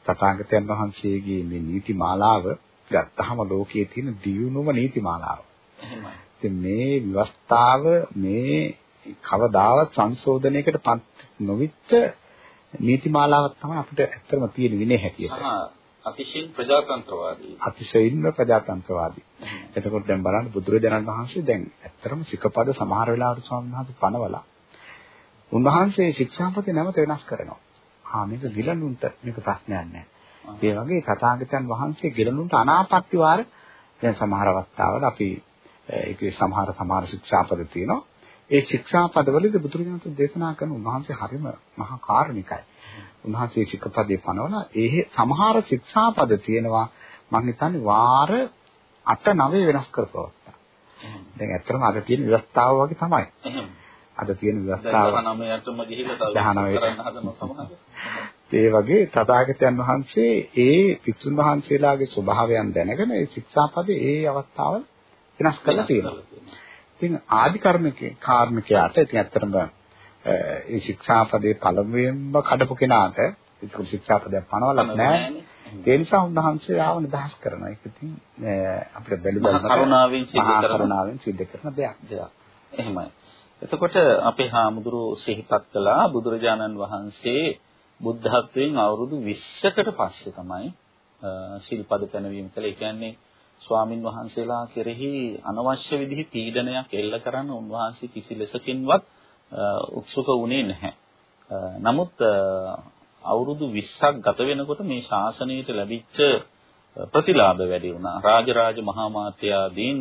තථාගතයන් වහන්සේගේ මේ නීති මාලාව ගත්තහම ලෝකයේ තියෙන දියුණුම නීති මාලාව. ඉතින් මේ ව්‍යවස්ථාව මේ කවදාවත් සංශෝධනයකට පත් නොවිච්ච නීතිමාලාවක් තමයි අපිට ඇත්තම තියෙන විනය හැටියට. අතිශයින් ප්‍රජාතන්ත්‍රවාදී. අතිශයින්ම ප්‍රජාතන්ත්‍රවාදී. එතකොට දැන් බලන්න බුදුරජාණන් වහන්සේ දැන් ඇත්තටම සිකපද සමහර වෙලාවට ස්වාමීන් වහන්සේ පනවලා උන්වහන්සේ ශික්ෂාපදේ නැවත වෙනස් කරනවා. ආ මේක ගිලනුන්ට මේක ප්‍රශ්නයක් නෑ. ඒ වගේ තථාගතයන් වහන්සේ ගිලනුන්ට අනාපත්‍ය වාර දැන් සමහර අවස්ථාවල අපි ඒකේ සමහර සමහර ශික්ෂාපද තියෙනවා. ඒ ශික්ෂාපදවලදී බුදුරජාණන් දේශනා කරන උන්වහන්සේ හරිම මහා කාරුණිකයි. උන්වහන්සේ ශික්ෂාපදේ පනවන ඒ සමහර ශික්ෂාපද තියෙනවා මම හිතන්නේ වාර 8 9 වෙනස් කරපුවා. දැන් ඇත්තටම අද තියෙන ව්‍යවස්ථාව වගේ තමයි. අද තියෙන ව්‍යවස්ථාව 19ටම ගිහිල්ලා තව කරන්න හදන සමහර. ඒ වගේ තථාගතයන් වහන්සේ ඒ පිටුන් වහන්සේලාගේ ස්වභාවයන් දැනගෙන ඒ ශික්ෂාපදේ ඒ අවස්ථාවල වෙනස් කරලා තියෙනවා. ඉතින් ආදි කර්මිකේ කාර්මිකයාට ඉතින් ඇත්තටම ඒ ශික්ෂාපදේ පළමුවෙන්ම කඩපු කෙනාට ඒක ශික්ෂාපදයක් පනවලක් නැහැ. ඒ නිසා උන්වහන්සේ ආව නිදහස් කරනවා. ඒක ඉතින් අපිට බැලු බලන කරුණාවෙන් සිද්ධ කරන කරුණාවෙන් සිද්ධ කරන දෙයක්. එහෙමයි. එතකොට අපේ හාමුදුරුවෝ සිහිපත් කළා බුදුරජාණන් වහන්සේ බුද්ධත්වයෙන් අවුරුදු 20කට පස්සේ තමයි සිල්පද පැනවීම කළේ. කියන්නේ ස්වාමින් වහන්සේලා කෙරෙහි අනවශ්‍ය විදිහේ පීඩනයක් එල්ල කරන්න උන්වහන්සේ කිසි ලෙසකින්වත් උත්සුක වුණේ නැහැ. නමුත් අවුරුදු 20ක් ගත වෙනකොට මේ ශාසනයට ලැබිච්ච ප්‍රතිලාභ වැඩි වුණා. රාජරාජ මහා මාත්‍යාදීන්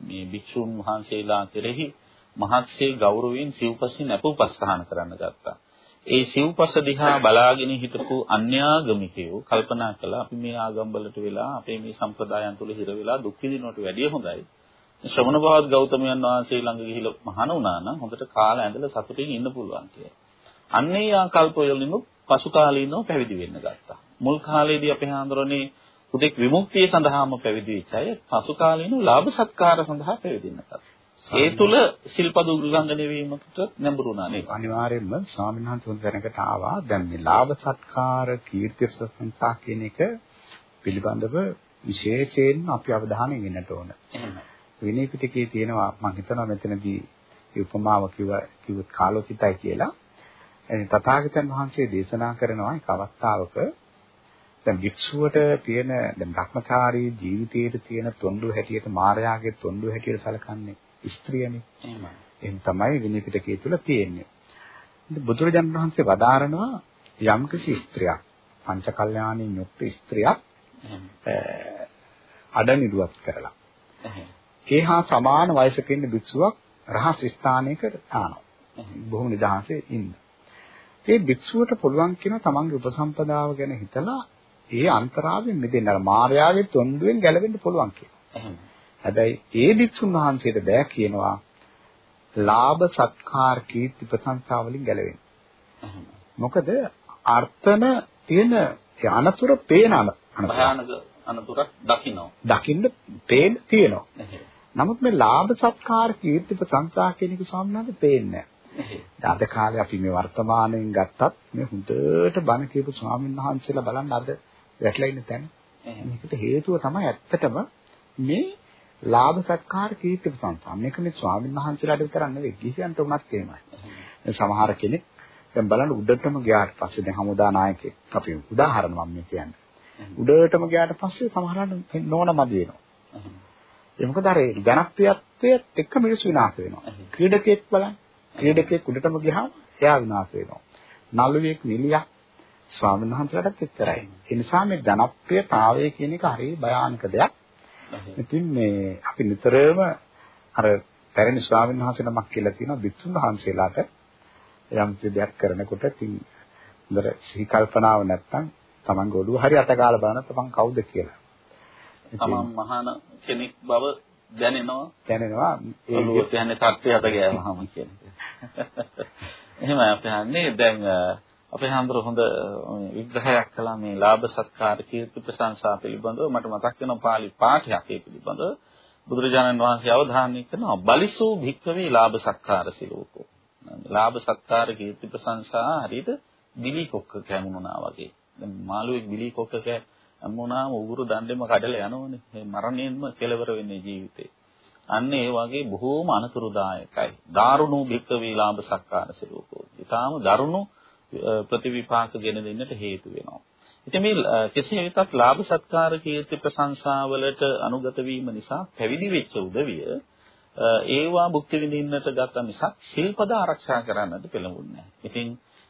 මේ භික්ෂුන් වහන්සේලා කෙරෙහි මහත්සේ ගෞරවයෙන් සිව්පසින් අපෝපස්ථාන කරන්න ගත්තා. ඒ සිව්පස දිහා බලාගෙන හිටපු අන්‍යාගමිකයෝ කල්පනා කළා අපි මේ ආගම්වලට වෙලා අපේ මේ සම්ප්‍රදායන් තුල හිර වෙලා දුක් විඳිනවට වැඩිය හොඳයි. ශ්‍රමණ බවත් ගෞතමයන් වහන්සේ ළඟ ගිහිල්ලා මහාන වුණා නම් හොඳට කාලා ඇඳලා සතුටින් ඉන්න පුළුවන් කියලා. අන්නේ ආකල්ප වලින් පසු කාලීනව පැවිදි වෙන්න ගත්තා. මුල් කාලේදී අපේ හාමුදුරනේ උදෙක් විමුක්තිය සඳහාම පැවිදි වෙච්ච අය පසු කාලීනව ලාභ සත්කාර සඳහා පැවිදෙන්න ගත්තා. ඒ තුල සිල්පද උල්ලංඝනය වීමකට නැඹුරු වුණා නේද? අනිවාර්යයෙන්ම ස්වාමීන් වහන්සේ හොඳ දැනකට ආවා. දැන් මේ ලාභ සත්කාර කීර්ති ප්‍රශංසා කියන එක පිළිබඳව විශේෂයෙන් අපි අවධානය යොමුනට ඕන. විනය පිටකයේ තියෙනවා මම හිතනවා මෙතනදී උපමාව කිව්ව කිව්වොත් කාලෝචිතයි කියලා. එනි තථාගතයන් වහන්සේ දේශනා කරනවා එක අවස්ථාවක දැන් භික්ෂුවට තියෙන දැන් භ්‍රමචාරී ජීවිතයේ තියෙන තොණ්ඩු හැටියට මායාවේ තොණ්ඩු හැටියට සැලකන්නේ ස්ත්‍රියනේ. එහෙමයි. එහෙනම් තමයි විනය පිටකයේ තුල තියෙන්නේ. බුදුරජාණන් වහන්සේ වදාරනවා යම්කිසි ස්ත්‍රියක් පංචකල්යාණින් යුක්ත ස්ත්‍රියක් අඩනිරුවත් කරලා. ඒ හා සමාන වයසක ඉන්න භික්ෂුවක් රහස් ස්ථානයකට තානවා. බොහොම නිදහසේ ඉන්න. ඒ භික්ෂුවට පුළුවන් කියන තමන්ගේ උපසම්පදාව ගැන හිතලා ඒ අන්තරාවෙන් මිදෙන්න අර මායාවේ තොණ්ඩුවෙන් ගැලවෙන්න පුළුවන් කියලා. හැබැයි ඒ භික්ෂුන් වහන්සේට බෑ කියනවා ලාභ සත්කාර කීර්ති ප්‍රශංසා වලින් ගැලවෙන්න. මොකද අර්ථන තියෙන අනතුර පේන භයානක අනතුරක් දකින්න. දකින්න පේන තියෙනවා. නමුත් මේ ලාභ සත්කාර කීර්ති ප්‍රශංසා කියන එක සාමාන්‍යයෙන් පේන්නේ. අද කාලේ අපි මේ වර්තමානයෙන් ගත්තත් මේ හොඳට බණ කියපු ස්වාමීන් වහන්සේලා බලන්න අද වැටලා ඉන්න තැන. මේකට හේතුව තමයි ඇත්තටම මේ ලාභ සත්කාර කීර්ති ප්‍රශංසා. මේක මේ ස්වාමීන් වහන්සේලාට විතරක් නෙවෙයි ගිහියන්ට උනත් එහෙමයි. සමහර කෙනෙක් දැන් බලන්න උඩටම ගියාට පස්සේ දැන් හමුදා නායකයෙක් අපි උදාහරණ මම කියන්නේ. උඩටම ගියාට පස්සේ සමහරවිට නෝන මදි වෙනවා. ඒ මොකද අර ජනප්‍රියත්වයත් එක්ක මිනිස්සු විනාශ වෙනවා. ක්‍රීඩකයෙක් බලන්න. ක්‍රීඩකයෙක් උඩටම ගියාම එයා විනාශ වෙනවා. නළුවෙක් නිලියක් ස්වාමීන් වහන්සේලාටත් එච්චරයි. ඒ නිසා මේ ජනප්‍රියතාවය කියන එක හරිය භයානක දෙයක්. ඉතින් මේ අපි නිතරම අර පැරණි ස්වාමීන් වහන්සේ නමක් කියලා තියෙනවා බිත්තුන් වහන්සේලාට යම් දෙයක් කරනකොට ඉතින් හොඳට සිහි කල්පනාව නැත්තම් Tamange ඔළුව හරි අතගාලා බලන තමන් කවුද කියලා. තමන් මහාන කෙනෙක් බව දැනෙනවා. දැනෙනවා. ඒ කියන්නේ තත්ත්වයට ගෑවහම කියන්නේ. එහෙමයි අපි හන්නේ දැන් අපේ හාමුදුර හොඳ විග්‍රහයක් කළා මේ ලාභ සත්කාර කීර්ති ප්‍රශංසා පිළිබඳව මට මතක් වෙන පාළි පාඨයක් ඒ පිළිබඳව බුදුරජාණන් වහන්සේ අවධානය කරනවා බලිසෝ භික්කවේ ලාභ සත්කාර සිලෝකෝ ලාභ සත්කාර කීර්ති ප්‍රශංසා හරියට බිලි කොක්ක කැමුණා වගේ දැන් මාළුවෙක් බිලි කොක්ක කැමුණාම උගුරු දණ්ඩෙම කඩලා යනවනේ මේ මරණයෙන්ම කෙලවර වෙන්නේ ජීවිතේ අන්න ඒ වගේ බොහෝම අනතුරුදායකයි. දාරුණු භික්කවේ ලාභ සක්කාර සිරූපෝ. ඊටාම දරුණු ප්‍රතිවිපාක ගෙන දෙන්නට හේතු වෙනවා. ඉතින් මේ කෙසේ වෙතත් ලාභ සත්කාර කීර්ති ප්‍රශංසාවලට අනුගත වීම නිසා පැවිදි වෙච්ච උදවිය ඒවා භුක්ති විඳින්නට ගත්ත මිසක් ශිල්පද ආරක්ෂා කරන්නට පෙළඹුන්නේ නැහැ. ඉතින්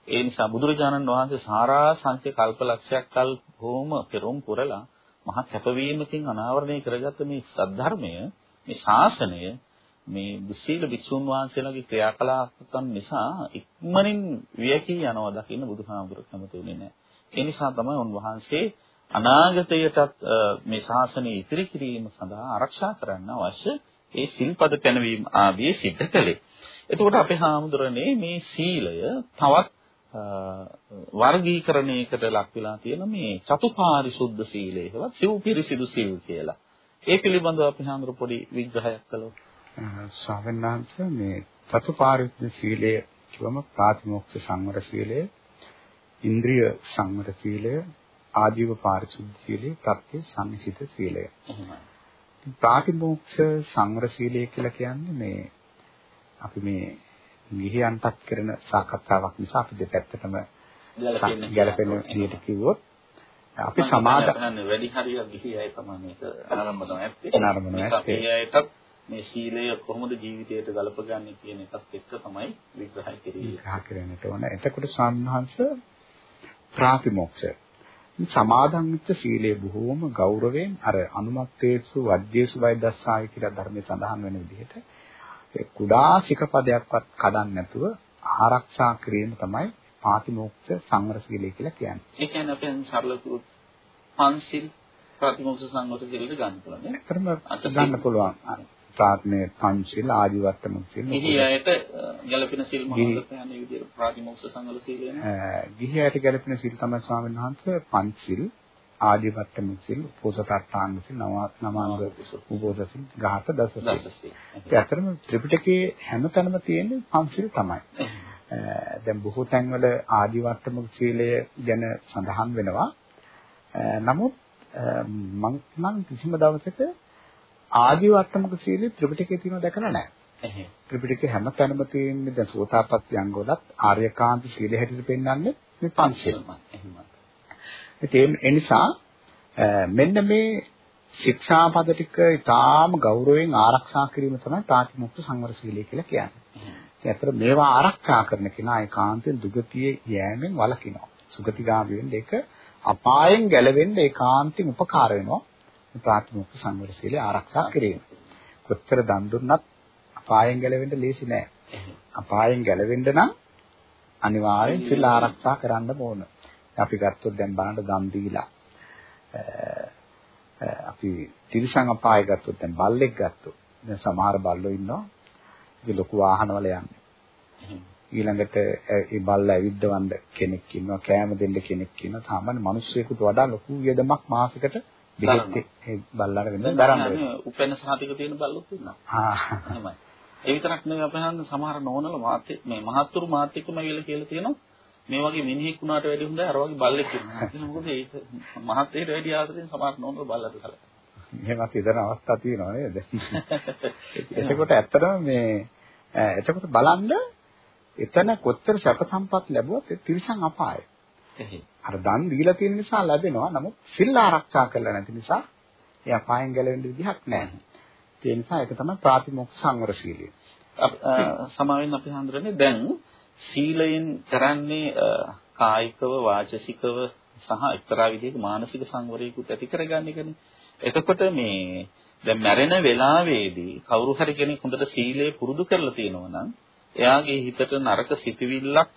ඒ නිසා බුදුරජාණන් වහන්සේ සාරා සංඛ්‍ය කල්පලක්ෂයක් කල් බොහොම පෙරම් පුරලා මහා කැපවීමකින් අනාවරණය කරගත්ත මේ සද්ධර්මය මේ ශාසනය මේ දුස්සීල භික්ෂුන් වහන්සේලාගේ ක්‍රියාකලාපයන් නිසා ඉක්මනින් වියකී යනවා දකින්න බුදුහාමුදුරුවෝ කැමති වෙන්නේ නැහැ. ඒ නිසා තමයි උන්වහන්සේ අනාගතයටත් මේ ශාසනය ඉතිරි කිරීම සඳහා ආරක්ෂා කරන්න අවශ්‍ය ඒ සිල්පද පැනවීම ආදී සිද්ධ කළේ. එතකොට අපේ හාමුදුරනේ මේ සීලය තවත් වර්ගීකරණයකට ලක් වෙලා තියෙන මේ චතුපාරිශුද්ධ සීලය හෙවත් සිව් පිරිසිදු සීල් කියලා. ඒ පිළිබඳව අපි හාමුදුර පොඩි විග්‍රහයක් කළොත්. ස්වාමීන් මේ චතුපාරිශුද්ධ සීලය කියවම ප්‍රාතිමෝක්ෂ සංවර සීලය, ඉන්ද්‍රිය සංවර සීලය, ආජීව පාරිශුද්ධ සීලය, ප්‍රත්‍ය සම්සිත සීලය. ප්‍රාතිමෝක්ෂ සංවර සීලය කියලා කියන්නේ මේ අපි මේ ගිහියන්ටත් කරන සාකච්ඡාවක් නිසා අපි දෙපැත්තටම ගැලපෙන විදිහට කිව්වොත් අපි සමාදන් වැඩි හරියක් ගිහි අය තමයි මේක ආරම්භන ඇත්තේ. ආරම්භන ඇත්තේ. මේ සීලය කොහොමද ජීවිතයට ගලපගන්නේ කියන එකත් එක්ක තමයි විග්‍රහය කෙරෙන්නේ. විග්‍රහ කරන්නට ඕන. එතකොට සම්හංශ ප්‍රාතිමෝක්ෂ සමාදන් වෙච්ච සීලය බොහෝම ගෞරවයෙන් අර අනුමත්තේසු වජ්ජේසු වෛදස්සාය කියලා ධර්මයේ සඳහන් වෙන විදිහට කුඩා සිකපදයක්වත් කඩන්න නැතුව ආරක්ෂා කිරීම තමයි පාතිමෝක්ෂ සංවර සීලය කියලා කියන්නේ. ඒ කියන්නේ අපි සරල පන්සිල් ප්‍රතිමෝක්ෂ සංවර සීලෙට ගන්න පුළුවන් නේ? අතරම ගන්න පුළුවන්. ප්‍රාත්මේ පංචිල් ආදිවර්තම සීල. ගිහියට ගැළපෙන සීල් මොනවද කියන්නේ විදිහට ප්‍රාතිමෝක්ෂ සංවර සීලය නේ? ගිහියට ගැළපෙන සීල් තමයි ස්වාමීන් වහන්සේ පංචිල් ආදිපත්තම සිල් උපෝසතාර්ථාංග සිල් නවාංග උපෝසත සිල් ගාත දස සිල්. ඒ අතරම ත්‍රිපිටකයේ හැමතැනම තියෙන පන්සිල් තමයි. [laughs] දැන් බොහෝ තැන්වල ආදිවට්ටම සීලය ගැන සඳහන් වෙනවා. නමුත් මම නම් කිසිම දවසක ආදිවට්ටමක සීලය ත්‍රිපිටකයේ තියෙනව දැකලා නැහැ. ත්‍රිපිටකයේ හැමතැනම තියෙන්නේ දැන් සෝතාපට්ටි අංගවලත් ආර්යකාන්ත සීලය හැටියට පෙන්වන්නේ මේ පන්සිල්මයි. එහෙමයි. ඒ නිසා මෙන්න මේ ශික්ෂාපද ටික ඊටාම ගෞරවයෙන් ආරක්ෂා කිරීම තමයි ප්‍රාතිමොක්ඛ සංවර සීලය කියලා කියන්නේ. ඒ අතර මේවා ආරක්ෂා කරන කෙනා ඒකාන්තයෙන් දුගතියේ යෑමෙන් වළකිනවා. සුගතිගාමී වෙන්න ඒක අපායෙන් ගැලවෙන්න ඒකාන්තයෙන් උපකාර වෙනවා. ප්‍රාතිමොක්ඛ සංවර සීලය ආරක්ෂා කිරීම. කොච්චර දන් දුන්නත් අපායෙන් ගැලවෙන්න ලේසි නෑ. අපායෙන් ගැලවෙන්න නම් අනිවාර්යෙන් සිල් ආරක්ෂා කරන්න ඕන. අපි ගත්තොත් දැන් බලන්න දම් දීලා. අපි තිරිසන් අපාය ගත්තොත් දැන් බල්ලෙක් ගත්තොත් දැන් සමහර බල්ලෝ ඉන්නවා. ඉතින් ලොකු වාහනවල යන්නේ. ඊළඟට ඒ බල්ලා ඇවිද්දවන්න කෙනෙක් ඉන්නවා කෑම දෙන්න කෙනෙක් ඉන්නවා. සාමාන්‍ය මිනිස්සෙකුට වඩා ලොකු වියදමක් මාසෙකට බෙහෙත් ඒ බල්ලාට වෙන දරන්න වෙනවා. උපෙන් සහතික තියෙන බල්ලොත් ඉන්නවා. ආ. එහෙමයි. ඒ විතරක් නෙවෙයි අපේ හන්ද සමහර නෝනල මාත් මේ මහත්තුරු මාත් එක්කම ඇවිල්ලා කියලා තියෙනවා මේ වගේ මිනිහෙක් වුණාට වැඩි හොඳයි අර වගේ බල්ලෙක් ඉන්නවා. මොකද ඒක මහත්යට වැඩි ආදරෙන් සමහර නෝනල බල්ලට කලක. එහෙමත් ඉදන අවස්ථා තියෙනවා නේද? [laughs] එතකොට ඇත්තටම මේ එතකොට බලන්න එතන කොච්චර සැප සම්පත් ලැබුවත් තිරිසන් අපාය. අර දන් දීලා තියෙන නිසා ලැබෙනවා. නමුත් සිල් ආරක්ෂා කරලා නැති නිසා ඒ අපායෙන් ගැලවෙන්න විදිහක් නැහැ. ඒ නිසා ඒක තමයි ප්‍රාතිමොක්ඛ සංවර සීලය. සමාවෙන් අපි හඳුරන්නේ දැන් සීලයෙන් කරන්නේ කායිකව වාචසිකව සහ එක්තරා විදිහක මානසික සංවරයකුත් ඇති කරගන්න එකනේ. එතකොට මේ දැන් මැරෙන වෙලාවේදී කවුරු හරි කෙනෙක් හොඳට සීලය පුරුදු කරලා තියෙනවා නම් එයාගේ හිතට නරක සිතුවිල්ලක්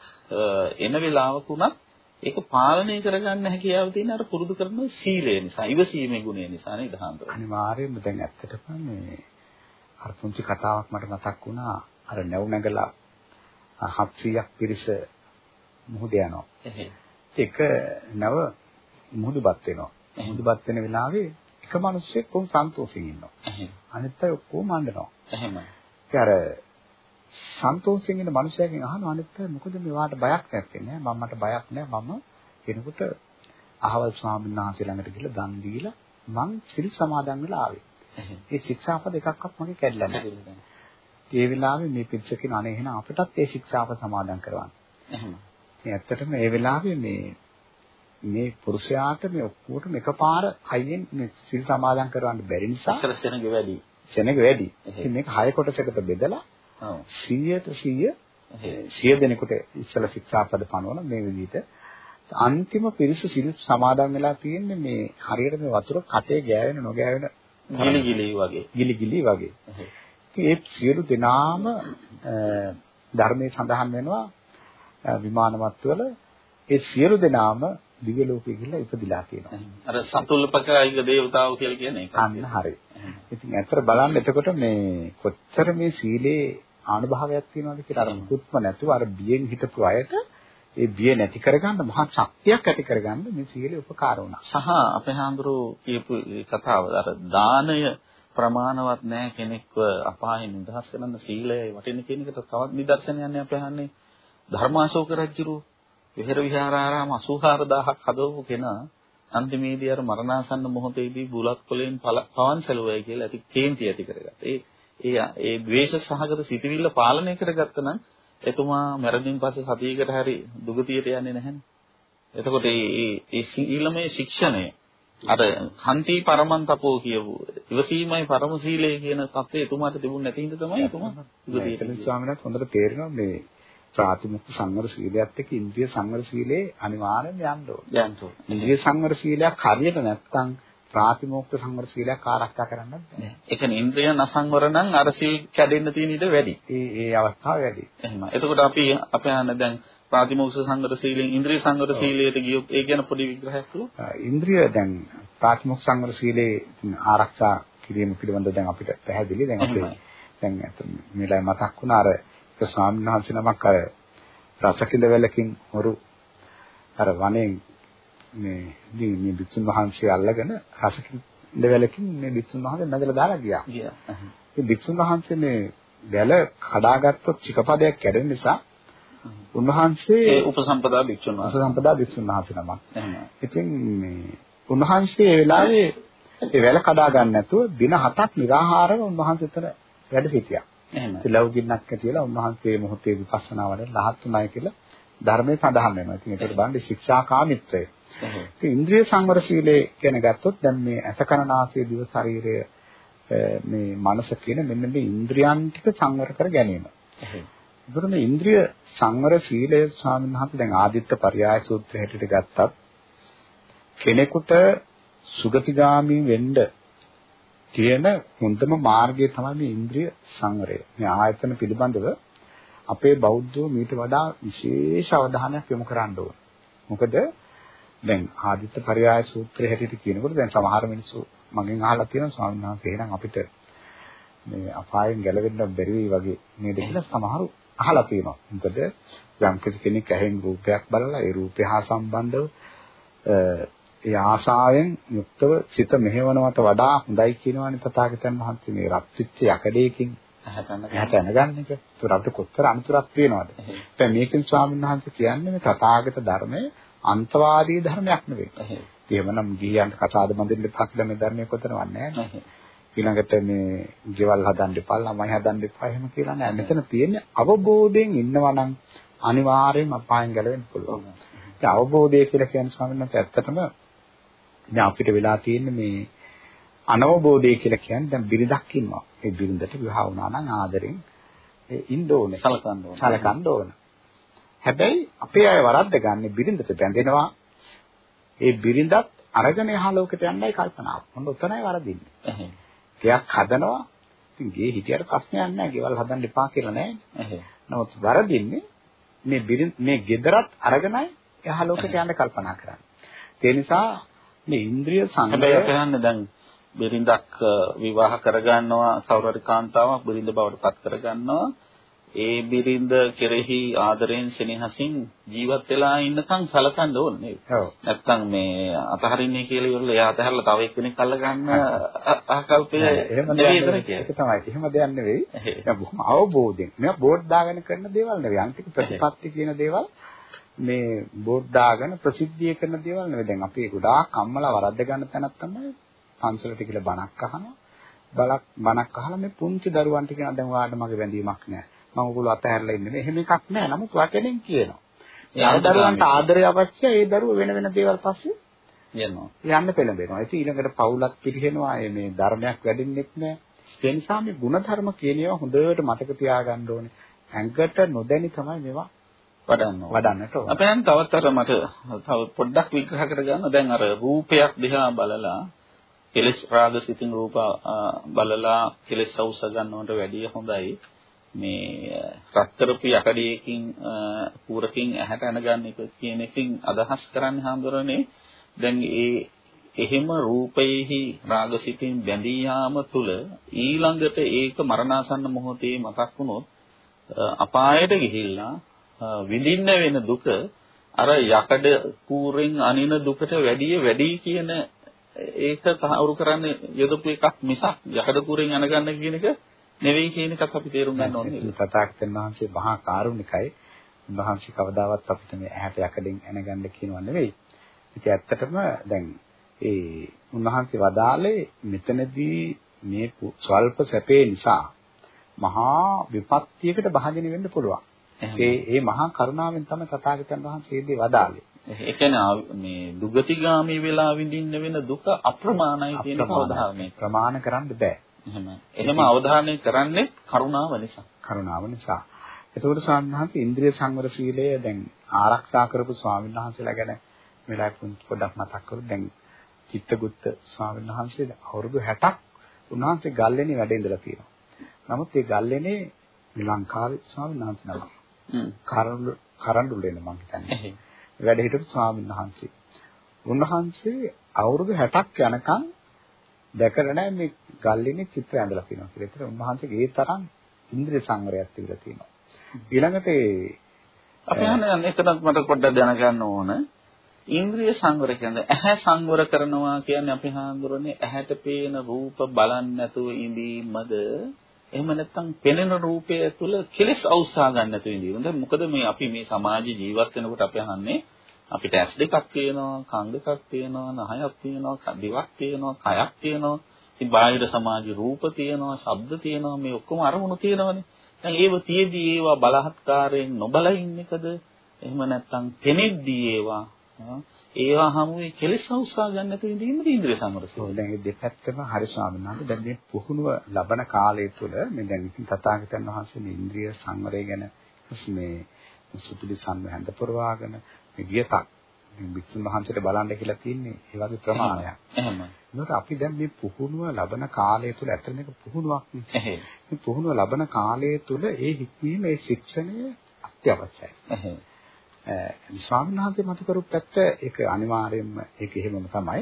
එන වෙලාවක උනත් ඒක පාලනය කරගන්න හැකියාව තියෙන අර පුරුදු කරන සීලය නිසා ඉවසීමේ ගුණය නිසා නේද හාමුදුරුවෝ අනිවාර්යයෙන්ම දැන් ඇත්තටම මේ අර පුංචි කතාවක් මට මතක් වුණා අර නැව් නැගලා 700ක් පිරිස මුහුද යනවා. ඒක නව මුහුදුපත් වෙනවා. මුහුදුපත් වෙන වෙලාවේ එක මිනිස්සෙක් කොහොම සන්තෝෂයෙන් ඉන්නවා. අනිත් අය ඔක්කොම අඬනවා. එහෙමයි. ඒ අර සන්තෝෂයෙන් ඉන්න මිනිසයාගෙන් අහනවා අනිත් අය මොකද මේ වාට බයක් නැත්තේ නෑ මම මට බයක් නෑ මම කෙනෙකුට අහවල් ස්වාමීන් වහන්සේ ළඟට ගිහලා දන් දීලා මං සිල් සමාදන් වෙලා ආවේ. ඒ ශික්ෂාපද එකක්වත් මගේ කැඩලා නැහැ. ඒ වෙලාවේ මේ පිටස කියන අනේ එහෙනම් අපිටත් ඒ ශික්ෂාප සමාදන් කරවන්න. එහෙම. ඉතින් ඇත්තටම ඒ වෙලාවේ මේ මේ පුරුෂයාට මේ ඔක්කොටම එකපාර හයියෙන් මේ සිල් සමාදන් කරවන්න බැරි නිසා ඉතල සෙනග වැඩි. සෙනග වැඩි. ඉතින් මේක හය කොටසකට බෙදලා ඔව්. 100ට 100 එහෙයි. 100 දෙනෙකුට ඉස්සලා ශික්ෂාපද පනවන මේ විදිහට අන්තිම පිරිස සිල් සමාදන් වෙලා තියෙන්නේ මේ හරියට මේ වතුර කටේ ගෑවෙන නොගෑවෙන ගිලි ගිලි වගේ. ගිලි ගිලි වගේ. ඒ සියලු දෙනාම ධර්මයේ සඳහන් වෙනවා විමානවත් වල ඒ සියලු දෙනාම දිව්‍ය ලෝකෙ ගිහිල්ලා ඉපදිලා තියෙනවා. අර සතුල්පකායික දේවතාවෝ කියලා කියන එක. අන්න හරි. ඉතින් ඇත්තට බලන්න එතකොට මේ කොච්චර මේ සීලේ ආනුභාවයක් තියෙනවද කියලා අර මුකුත්ම නැතුව අර බියෙන් හිටපු අයට ඒ බිය නැති කරගන්න මහා ශක්තියක් ඇති කරගන්න මේ සීලේ උපකාර වුණා. සහ අපේ හාමුදුරුවෝ කියපු කතාව අර දානය ප්‍රමාණවත් නැහැ කෙනෙක්ව අපායෙන් නිදහස් කරන්න සීලය වටින කියන එකට තවත් නිදර්ශනයක් නේ අපි අහන්නේ ධර්මාශෝක රජුරු විහෙර විහාරාරාම 84000ක් හදවපු කෙනා අන්තිමේදී අර මරණාසන්න මොහොතේදී බුලත් කොලෙන් පවන් සැලුවයි කියලා ඇති කේන්ති ඇති කරගත්තා. ඒ ඒ ඒ ද්වේෂ සහගත සිටිවිල්ල පාලනය කරගත්තා නම් එතුමා මරණින් පස්සේ සතියකට හරි දුගතියට යන්නේ නැහැනේ. එතකොට මේ මේ සීලමය ශික්ෂණය අර කන්ති පරමන් තපෝ කියවු ඉවසීමයි පරම සීලය කියන තත්ත්වය එතුමාට තිබුණ නැති හින්දා තමයි එතුමා ඒකෙන් ස්වාමීන් හොඳට තේරෙනවා මේ ප්‍රාතිමුක්ඛ සංවර සීලයත් එක්ක ඉන්ද්‍රිය සංවර සීලේ අනිවාර්යෙන් යන්න ඕනේ. යන්තෝ. ඉන්ද්‍රිය සංවර සීලයක් හරියට නැත්නම් ප්‍රාතිමෝක්ෂ සංවර සීලයක් ආරක්ෂා කරන්නත් බෑ. ඒ කියන්නේ ඉන්ද්‍රිය නසංවර නම් අර සීල් කැඩෙන්න තියෙන ඉඩ වැඩි. ඒ ඒ අවස්ථාව වැඩි. එහෙම. එතකොට අපි අපේ දැන් ප්‍රාතිමෝක්ෂ සංවර සීලෙන් ඉන්ද්‍රිය සංවර සීලයට ගියොත් ඒ ගැන පොඩි විග්‍රහයක් කළොත්. ඉන්ද්‍රිය දැන් ප්‍රාතිමෝක්ෂ සංවර සීලේ ආරක්ෂා කිරීම පිළිබඳව දැන් අපිට පැහැදිලි. දැන් අපේ. දැන් මේලයි මතක් වුණා අර එක ස්වාමීන් වහන්සේ නමක් අර රසකින්ද වැලකින් හොරු අර වනේ මේ ඉතින් මේ බිත්තුන් වහන්සේ අල්ලගෙන රසකින්ද වැලකින් මේ බිත්තුන් වහන්සේ නැගලා දාලා ගියා. ගියා. ඉතින් බිත්තුන් වහන්සේ මේ වැල කඩාගත්තොත් චිකපදයක් කැඩෙන නිසා උන්වහන්සේ උපසම්පදා භික්ෂුන් වහන්සේ. සම්පදා බිත්තුන් වහන්සේ නමක්. ඉතින් මේ උන්වහන්සේ ඒ වෙලාවේ ඒ වැල කඩා ගන්න නැතුව දින හතක් निराහාරව උන්වහන්සේ එතන වැඩ සිටියා. එහෙම. ඉතින් ලව් ගින්නක් ඇතිලා උන්වහන්සේ මොහොතේ විපස්සනා වඩ රහත් උනායි කියලා ධර්මයේ සඳහන් වෙනවා. ඉතින් ඒකට බලන්න ශික්ෂාකාමීත්වය. ඉතින් ඉන්ද්‍රිය සංවර සීලය ගැන ගත්තොත් දැන් මේ අසකරනාසය දිව ශරීරය මේ මනස කියන මෙන්න මේ ඉන්ද්‍රියන් ටික සංවර කර ගැනීම. එහෙම. ඒතර මේ ඉන්ද්‍රිය සංවර සීලය ස්වාමීන් වහන්සේ දැන් ආදිත්ත පරයාය සූත්‍රය හැටියට ගත්තත් කෙනෙකුට සුගතිගාමි වෙන්න තියෙන හොඳම මාර්ගය තමයි මේ ඉන්ද්‍රිය සංවරය. මේ ආයතන පිළිබඳව අපේ බෞද්ධෝ මීට වඩා විශේෂ අවධානයක් යොමු කරන්න ඕන. මොකද දැන් ආදිත්ත පරයාය සූත්‍රය හැටියට කියනකොට දැන් සමහර මිනිස්සු මගෙන් අහලා තියෙනවා ස්වාමීන් වහන්සේ එහෙනම් අපිට මේ අපායෙන් ගැලවෙන්න බැරි වෙයි වගේ නේද කියලා සමහරු අහලා තියෙනවා. මොකද යම් කෙනෙක් ඇහෙන් රූපයක් බලලා ඒ රූපය හා සම්බන්ධව ඒ ආශාවෙන් යුක්තව සිත මෙහෙවනවට වඩා හොඳයි කියනවානේ තථාගතයන් වහන්සේ මේ රත් වෙච්ච යකඩයකින් අහගන්න එහාට යනගන්න එක. ඒතර අපිට කොච්චර අනුතරක් වෙනවද? දැන් මේකෙන් ස්වාමීන් වහන්සේ කියන්නේ මේ තථාගත ධර්මයේ අන්තවාදී ධර්මයක් නෙවෙයි. එහෙම. එහෙමනම් ගිහියන්ට කතාද බඳින්න කියලා මේ ධර්මයේ කොතනවත් නැහැ. ඊළඟට මේ ගෙවල් හදන්න එපා ළමයි හදන්න එපා එහෙම කියලා නෑ. මෙතන තියෙන්නේ අවබෝධයෙන් ඉන්නවා නම් අනිවාර්යයෙන්ම අපායෙන් ගැලවෙන්න පුළුවන්. ඒ අවබෝධය කියලා කියන්නේ ස්වාමීන් වහන්සේ ඇත්තටම දැන් අපිට වෙලා තියෙන්නේ මේ අනවබෝධය කියලා කියන්නේ දැන් බිරිඳක් ඉන්නවා. ඒ බිරිඳට විවාහ වුණා නම් ආදරෙන් ඒ ඉන්න ඕනේ. සලකන්න ඕන. සලකන්න ඕන. හැබැයි අපේ අය වරද්ද ගන්න බිරිඳට බැඳෙනවා. ඒ බිරිඳත් අරගෙන යහ ලෝකෙට යන්නයි කල්පනාව. මොන උතනයි වරදින්නේ. ගෙයක් හදනවා. ඉතින් ගේ හිටියට ප්‍රශ්නයක් නැහැ. ගෙවල් හදන්න එපා කියලා නෑ. එහෙම. නමුත් වරදින්නේ මේ මේ ගෙදරත් අරගෙනයි යහ ලෝකෙට යන්න කල්පනා කරන්නේ. ඒ නිසා මේ ඉන්ද්‍රිය සංගය හන්නේ දැන් බිරිඳක් විවාහ කරගන්නවා කවුරු හරි කාන්තාවක් බිරිඳ බවට පත් කරගන්නවා ඒ බිරිඳ කෙරෙහි ආදරයෙන් සෙනෙහසින් ජීවත් වෙලා ඉන්නකම් සලකන්න ඕනේ නේද? ඔව්. නැත්තම් මේ අතහරින්නේ කියලා ඉවරලා එයා අතහැරලා තව එක්කෙනෙක් අල්ලගන්න ආකල්පය එහෙම නෙවෙයි. ඒක. තමයි. එහෙම දෙයක් නෙවෙයි. දැන් බොහොම අවබෝධයෙන්. මේවා බෝඩ් දාගෙන කරන දේවල් නෙවෙයි. අන්තික ප්‍රතිපත්ති කියන දේවල් මේ බෝඩ් දාගෙන ප්‍රසිද්ධිය කරන දේවල් නෙවෙයි. දැන් අපි ගොඩාක් අම්මලා වරද්ද ගන්න තැනක් තමයි පන්සලට කියලා බණක් අහනවා. බලක් බණක් අහලා මේ පුංචි දරුවන්ට කියන දැන් ඔයාලට මගේ වැඳීමක් නැහැ. මම ඔයගොල්ලෝ අතහැරලා ඉන්නේ. එහෙම එකක් නැහැ. නමුත් වචනෙන් කියනවා. ඒ දරුවන්ට ආදරය අවශ්‍යයි. ඒ දරුව වෙන වෙන දේවල් පස්සේ යනවා. යන්න පෙළඹෙනවා. ඉතින් ඊළඟට පවුලක් පිරිහෙනවා. මේ ධර්මයක් වැඩින්නෙත් නැහැ. ඒ නිසා මේ ಗುಣධර්ම කියන ඒවා හොඳට මතක තියාගන්න ඕනේ. ඇඟට නොදැනි තමයි මේවා වඩන්න. වඩන්නට ඕන. අපේ යන් තවත් අර මට තව පොඩ්ඩක් විග්‍රහ කරගන්න දැන් අර රූපයක් දිහා බලලා කෙලස් රාග සිතින් රූප බලලා කෙලස් අවශ්‍ය ගන්නවට වැඩිය හොඳයි මේ රත්තරපු යකඩයකින් පූරකින් ඇහැට අනගන්න එක කියන එකකින් අදහස් කරන්නේ හාමුදුරනේ. දැන් ඒ එහෙම රූපයේහි රාගසිතින් බැඳී යාම තුල ඊළඟට ඒක මරණාසන්න මොහොතේ මතක් වුණොත් අපායට ගිහිල්ලා විඳින්න වෙන දුක අර යකඩ කූරෙන් අනින දුකට වැඩිය වැඩි කියන ඒක තහවුරු කරන්න යොදපු එකක් මිසක් යකඩ කූරෙන් අනගන්න කියන එක නෙවෙයි කියන එකත් අපි තේරුම් ගන්න ඕනේ. තථාගතයන් වහන්සේ මහා කාරුණිකයි. උන්වහන්සේ කවදාවත් අපිට මේ ඇහැට යකඩෙන් එනගන්න කියනවා නෙවෙයි. ඉතින් ඇත්තටම දැන් ඒ උන්වහන්සේ වදාළේ මෙතනදී මේ ස්වල්ප සැපේ නිසා මහා විපත්තියකට භාජනය වෙන්න පුළුවන්. ඒ ඒ මහා කරුණාවෙන් තමයි තථාගතයන් වහන්සේ මේ වදාළේ. ඒ කියන්නේ මේ දුගතිගාමී වෙලා විඳින්න වෙන දුක අප්‍රමාණයි කියන අවධාරණය ප්‍රමාණ කරන්න බෑ. එහෙම. එහෙම අවධාරණය කරන්නේ කරුණාව නිසා. කරුණාව නිසා. එතකොට වහන්සේ ඉන්ද්‍රිය සංවර සීලය දැන් ආරක්ෂා කරපු ස්වාමීන් වහන්සේලා ගැන මෙලක් පොඩ්ඩක් මතක් කරොත් දැන් චිත්තගුත්ත ස්වාමීන් වහන්සේ අවුරුදු 60ක් උන්වහන්සේ ගල්ලේනේ වැඩ ඉඳලා තියෙනවා. නමුත් ඒ ගල්ලේනේ ලංකාවේ ස්වාමීන් වහන්සේ නම. කරඬු කරඬුලේන මම හිතන්නේ. වැඩ හිටපු ස්වාමීන් වහන්සේ. උන්වහන්සේ අවුරුදු 60ක් යනකම් දැකලා නැහැ මේ ගල්ලිනේ චිත්‍ර ඇඳලා තියෙනවා කියලා. ඒතර උන්වහන්සේගේ ඒ තරම් ඉන්ද්‍රිය සංවරයක් තිබිලා තියෙනවා. ඊළඟට ඒ අපි අහන්නේ එතනත් මට පොඩ්ඩක් දැනගන්න ඕන. ඉන්ද්‍රිය සංවර කියන්නේ ඇහැ සංවර කරනවා කියන්නේ අපි හඳුරන්නේ ඇහැට පේන රූප බලන්නේ නැතුව ඉඳීමද එහෙම නැත්නම් පෙනෙන රූපය තුළ කෙලෙස් අවසා ගන්න නැතුව ඉඳීම. දැන් මොකද මේ අපි මේ සමාජ ජීවත් වෙනකොට අපි අහන්නේ අපිට ඇස් දෙකක් තියෙනවා, කන් දෙකක් තියෙනවා, නහයක් තියෙනවා, දිවක් තියෙනවා, කයක් තියෙනවා. ඉතින් බාහිර සමාජ රූප තියෙනවා, ශබ්ද තියෙනවා, මේ ඔක්කොම අරමුණු තියෙනවනේ. දැන් ඒව තියේදී ඒවා බලහත්කාරයෙන් නොබල ඉන්නකද? එහෙම නැත්නම් පෙනෙද්දී ඒවා ඒවා හැමුවේ කෙලෙස් අවසා ගන්න නැතුව ඉඳීම ඉන්ද්‍රිය සමරසය. ඔව් දැන් මේ දෙපැත්තම හරි ස්වාමීන් වහන්සේ දැන් මේ පුහුණුව ලබන කාලය තුළ මේ දැන් ඉතින් තථාගතයන් වහන්සේ මේ ඉන්ද්‍රිය සංවරය ගැන මේ සුදුලි සම්ම හැඳ පුරවාගෙන ගියතක් මේ බික්ෂුන් වහන්සේට බලන්න කියලා තියෙන්නේ ඒ වගේ ප්‍රමාණයක්. එහෙමයි. ඒකට අපි දැන් මේ පුහුණුව ලබන කාලය තුළ ඇත්තට මේක පුහුණුවක් නේ. මේ පුහුණුව ලබන කාලය තුළ ඒ හික්මීම ඒ ශික්ෂණය අත්‍යවශ්‍යයි. එහෙමයි. ස්වාමීන් වහන්සේ මත කරු පැත්ත ඒක අනිවාර්යයෙන්ම ඒක එහෙමම තමයි.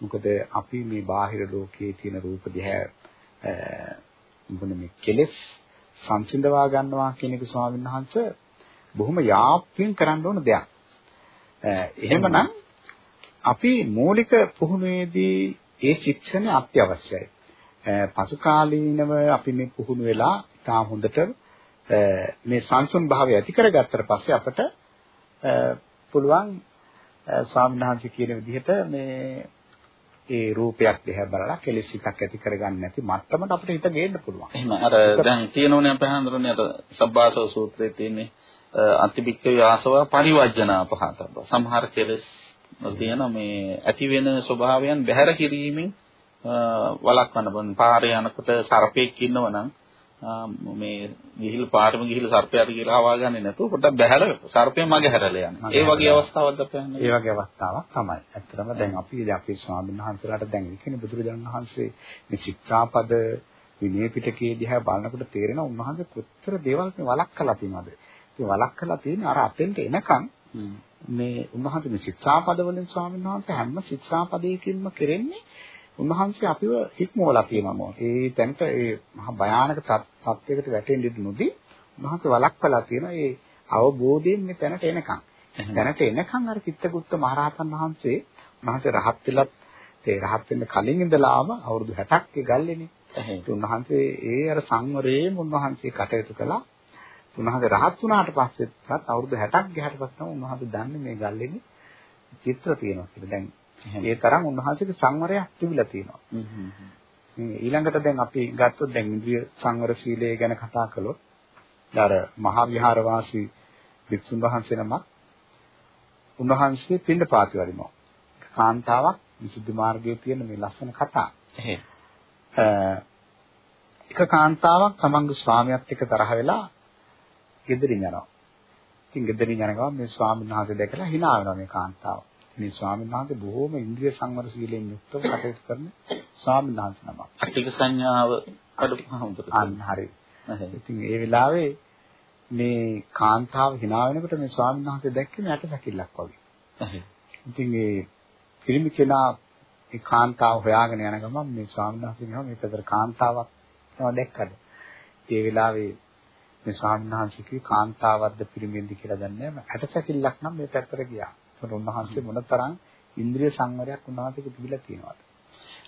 මොකද අපි මේ බාහිර ලෝකයේ තියෙන රූප දිහා මොකද මේ කෙලෙස් සංසිඳවා ගන්නවා කියන එක ස්වාමීන් වහන්සේ බොහොම යාප්තියෙන් කරන්න ඕන දෙයක්. එහෙමනම් අපි මූලික පුහුණුවේදී ඒ ශික්ෂණ අත්‍යවශ්‍යයි. පසු කාලීනව අපි මේ පුහුණු වෙලා තා හොඳට මේ සංසුන් භාවය ඇති කරගත්තට පස්සේ අපට පුළුවන් ස්වාමීන් වහන්සේ කියන විදිහට මේ ඒ රූපයක් දිහා බලලා කෙලෙස් හිතක් ඇති කරගන්න නැති මට්ටමට අපිට හිත ගේන්න පුළුවන්. එහෙම අර දැන් තියෙනෝනේ අපේ හඳුරන්නේ අර සබ්බාසව සූත්‍රයේ තියෙන්නේ අතිබික්ක ආසව පරිවර්ජනා පහතබ්බ. සමහර කෙලෙස් තියෙන මේ ඇති වෙන ස්වභාවයන් බැහැර කිරීමෙන් වළක්වන්න බෑ. පාරේ යනකොට සර්පෙක් ඉන්නවනම් මේ ගිහිල් පාරම ගිහිල් සර්පයාට කියලා හවා ගන්නේ නැතුව පොඩ්ඩක් බැහැර සර්පයා මගේ හැරලා යනවා. ඒ වගේ අවස්ථාවක් අපහන්නේ. ඒ වගේ අවස්ථාවක් තමයි. ඇත්තටම දැන් අපි අපේ ස්වාමීන් වහන්සේලාට දැන් කියන්නේ බුදුරජාණන් වහන්සේ මේ ශික්ෂාපද විනය පිටකයේ දිහා බලනකොට තේරෙනවා උන්වහන්සේ කොතර දේවල් මේ වළක්කලා තියෙනවද. ඉතින් වළක්කලා තියෙන්නේ අර අතෙන්ට එනකන් මේ උන්වහන්සේ මේ ශික්ෂාපද වලින් ස්වාමීන් වහන්සේ හැම ශික්ෂාපදයකින්ම කරන්නේ උන්වහන්සේ අපිව හික්මවලා තියෙනවා. ඒ තැනට ඒ මහා භයානක තත්ත්වයකට වැටෙන්න ඉඩ නොදී උන්වහන්සේ වළක්වලා තියෙනවා ඒ අවබෝධයෙන් මේ තැනට එනකන්. තැනට එනකන් අර චිත්තගුත්ත මහරහතන් වහන්සේ උන්වහන්සේ රහත් වෙලත් ඒ රහත් වෙන්න කලින් ඉඳලාම අවුරුදු 60ක් ඒ ගල්ලේනේ. උන්වහන්සේ ඒ අර සංවරයෙන් උන්වහන්සේ කටයුතු කළා. උන්වහන්සේ රහත් වුණාට පස්සෙත් අවුරුදු 60ක් ගියාට පස්සේ උන්වහන්සේ දන්නේ මේ ගල්ලේනේ චිත්‍ර තියෙනවා කියලා. දැන් ඒ තරම් උන්වහන්සේගේ සංවරයක් තිබිලා තියෙනවා. ඊළඟට දැන් අපි ගත්තොත් දැන් ඉන්ද්‍රිය සංවර සීලය ගැන කතා කළොත් අර මහා විහාර වාසී වික්ෂුන් වහන්සේ නමක් උන්වහන්සේ පින්න පාති වරිනවා. කාන්තාවක් විසුද්ධි මාර්ගයේ තියෙන මේ ලස්සන කතා. එක කාන්තාවක් තමන්ගේ ස්වාමියාත් එක්ක තරහ වෙලා ගෙදරින් යනවා. ඉතින් ගෙදරින් යන ගමන් මේ ස්වාමීන් වහන්සේ දැකලා hina වෙනවා මේ කාන්තාව. මේ ස්වාමීන් වහන්සේ බොහෝම ඉන්ද්‍රිය සංවර සීලෙන් යුක්තව කටයුතු කරන ස්වාමීන් වහන්සේ නමක්. අට්ටික සංඥාව අඩුපහුම්තර. අන්න හරි. ඉතින් ඒ වෙලාවේ මේ කාන්තාව hina වෙනකොට මේ ස්වාමීන් වහන්සේ දැක්කේ මට සැකිල්ලක් වගේ. ඉතින් මේ පිරිමි කෙනා ඒ කාන්තාව හොයාගෙන යන ගමන් මේ ස්වාමීන් වහන්සේ කියනවා මේ පැතර කාන්තාවක් තමයි දැක්කද. ඒ වෙලාවේ මේ ස්වාමීන් කාන්තාවක්ද පිරිමින්ද කියලා දන්නේ නැහැ. ඇටසැකිල්ලක් නම් මේ පැත්තට ගියා. ඒකට උන්වහන්සේ මොනතරම් ඉන්ද්‍රිය සංවරයක් උන්වහන්සේට තිබිලා තියෙනවද?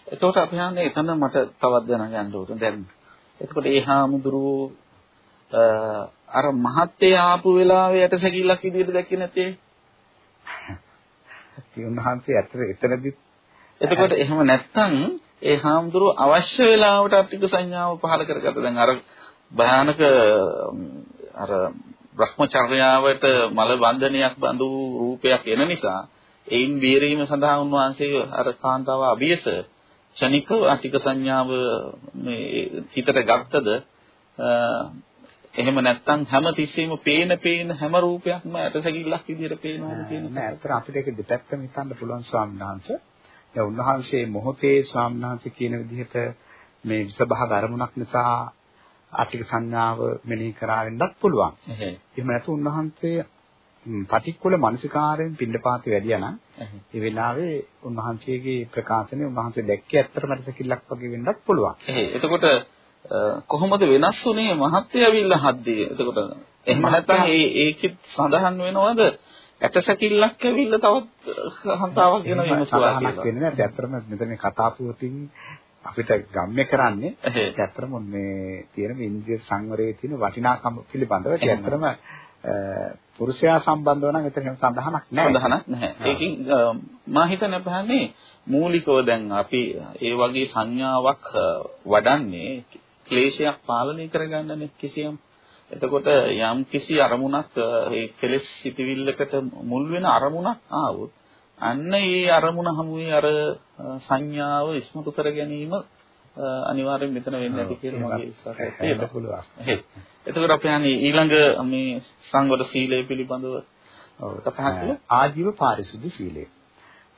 එතකොට අපි හන්නේ එතන මට තවත් දැනගන්න ඕන. දැන් එතකොට ඒ හාමුදුරුවෝ අර මහත්ය ආපු වෙලාවේ ඇටසැකිල්ලක් විදියට දැක්කේ නැත්තේ? [laughs] ඒ උන්වහන්සේ ඇත්තට එතනදි එතකොට එහෙම නැත්තම් ඒ හාමුදුරුවෝ අවශ්‍ය වෙලාවට අට්ටික සංඥාව පහල කරගත්ත. දැන් අර භයානක අර භ්‍රමචර්යාවට මල බන්ධනයක් බඳු රූපයක් එන නිසා එයින් බේරීම සඳහා උන්වහන්සේ අර කාන්තාව අභියස ක්ෂණිකව අටික සංඥාව මේ හිතට ගත්තද එහෙම නැත්නම් හැම තිස්සෙම පේන පේන හැම රූපයක්ම ඇටසැකිල්ලක් විදිහට පේනවද කියන නෑ අතට අපිට ඒක දෙපැත්තම හිතන්න පුළුවන් ස්වාමීන් වහන්සේ. දැන් උන්වහන්සේ මොහොතේ ස්වාමීන් වහන්සේ කියන විදිහට මේ විසභාග අරමුණක් නිසා ආර්ථික සංඥාව මෙනෙහි කරා වෙන්නත් පුළුවන්. එහෙම නැතු උන්වහන්සේ පටික්කුල මානසිකාරයෙන් පින්නපාති වැඩියා නම් ඒ වෙලාවේ උන්වහන්සේගේ ප්‍රකාශනය උන්වහන්සේ දැක්කේ ඇත්තටම රසකිල්ලක් වගේ වෙන්නත් පුළුවන්. එතකොට කොහොමද වෙනස් වුනේ මහත්ය ඇවිල්ලා හද්දී. එතකොට එහෙම නැත්නම් ඒ ඒකෙත් සඳහන් වෙනවද ඇටසැකිල්ලක් ඇවිල්ලා තවත් හන්තාවක් ගැන විමසුවා කියලා. වෙන්නේ නැහැ. ඇත්තටම මෙතන කතා පුවතින් අපිට ගම්ම්‍ය කරන්නේ ඇත්තටම මේ තියෙන ඉන්ද්‍රිය සංවරයේ තියෙන වටිනාකම පිළිබඳව ඇත්තටම පුරුෂයා සම්බන්ධව නම් එතන සඳහනක් නැහැ. සඳහනක් නැහැ. ඒකෙන් මා හිතන්නේ පහන්නේ මූලිකව දැන් අපි ඒ වගේ සංඥාවක් වඩන්නේ ක්ලේශයක් පාලනය කරගන්නනේ කිසියම්. එතකොට යම් කිසි අරමුණක් ඒ කෙලෙස් සිටිවිල්ලකට මුල් වෙන අරමුණක් ආවොත් අන්න ඒ අරමුණ හමුවේ අර සංඥාව ඉස්මතු කර ගැනීම අනිවාර්යෙන් මෙතන වෙන්නේ නැති කියලා මගේ විශ්වාසය තියෙනවා. එතකොට අපි යන්නේ ඊළඟ මේ සංවර සීලය පිළිබඳව කතා කරමු. ආජීව පාරිශුද්ධ සීලය.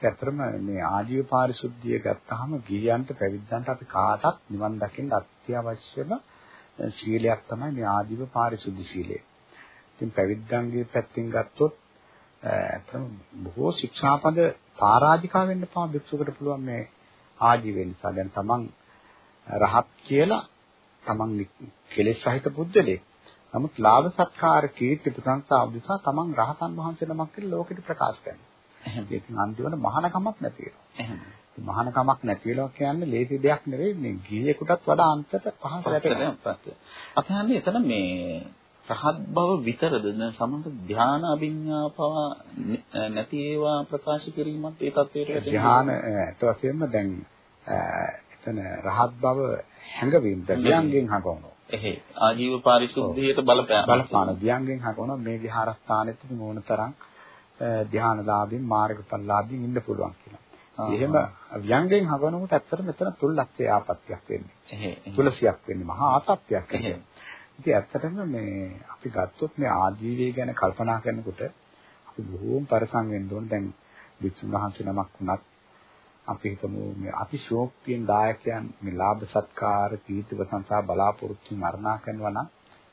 ඇත්තටම මේ ආජීව පාරිශුද්ධිය ගත්තාම ගිහියන්ට පැවිද්දන්ට අපි කාටත් නිවන් දකින්න අත්‍යවශ්‍යම සීලයක් තමයි මේ ආජීව පාරිශුද්ධ සීලය. ඉතින් පැවිද්දන්ගේ පැත්තෙන් ගත්තොත් බොහෝ ශික්ෂාපද පරාජිකා වෙන්න පා භික්ෂුවකට පුළුවන් මේ ආජීවය නිසා. දැන් තමන් රහත් කියලා තමන් කෙලෙස් සහිත පුද්ගලෙක්. නමුත් ලාභ සත්කාර කීර්ති ප්‍රශංසා උදෙසා තමන් රහතන් වහන්සේ නමක් කියලා ලෝකෙට ප්‍රකාශ කරනවා. එහෙනම් ඒකෙන් අන්තිමට මහානකමක් නැති වෙනවා. එහෙනම් මහානකමක් නැති වෙනවා කියන්නේ ලේසි දෙයක් නෙවෙයි මේ ගිහියෙකුටත් වඩා අන්තට පහස වැටෙනවා. අපි හන්නේ එතන මේ රහත් බව විතරද සමහර ධාන අභිඥා පවා නැති ඒවා ප්‍රකාශ කිරීමත් ඒ තත්වයට වැටෙනවා. ධාන ඇත්ත වශයෙන්ම දැන් එතන රහත් බව හැඟවීම ධ්‍යානයෙන් හඟවනවා. එහේ ආජීව පාරිශුද්ධියට බලපෑම. බලපාන ධ්‍යානයෙන් හඟවනවා. මේ විහාරස්ථානෙත් මොන තරම් ධ්‍යානලාභින් මාර්ගඵලලාභින් ඉන්න පුළුවන් කියලා. එහෙම ව්‍යංගයෙන් හඟවනකොට ඇත්තට මෙතන තුල්ලක්ෂේ ආපත්‍යක් වෙන්නේ. එහේ තුලසියක් වෙන්නේ මහා ආපත්‍යක්. ඉතින් ඇත්තටම මේ අපි ගත්තොත් මේ ආජීවය ගැන කල්පනා කරනකොට අපි බොහෝම පරිසම් වෙන්න ඕන. දැන් වික්ෂුන් වහන්සේ නමක් වුණත් අපි හිතමු මේ අතිශෝක්තියෙන් දායකයන් මේ ලාභ සත්කාර කීර්ති ප්‍රශංසා බලාපොරොත්තු මරණා කරනවා නම්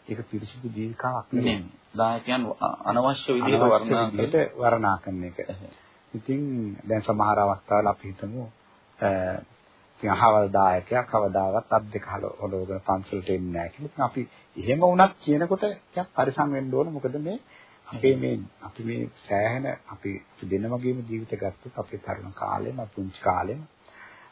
ඒක පිරිසිදු ජීවිකාවක් නෙමෙයි. දායකයන් අනවශ්‍ය විදිහට වර්ණනා වර්ණනා කරන එක. ඉතින් දැන් සමහර අවස්ථාවල අපි හිතමු ඉතින් අහවල් දායකයා කවදාවත් අත් දෙක හලවගෙන පන්සලට එන්නේ නැහැ කියලා. අපි එහෙම වුණත් කියනකොට ටිකක් පරිසම් වෙන්න ඕන. මොකද මේ අපේ මේ අපි මේ සෑහෙන අපි දෙනමගේම ජීවිත ගත්තොත් අපේ තරුණ කාලෙම පුංචි කාලෙම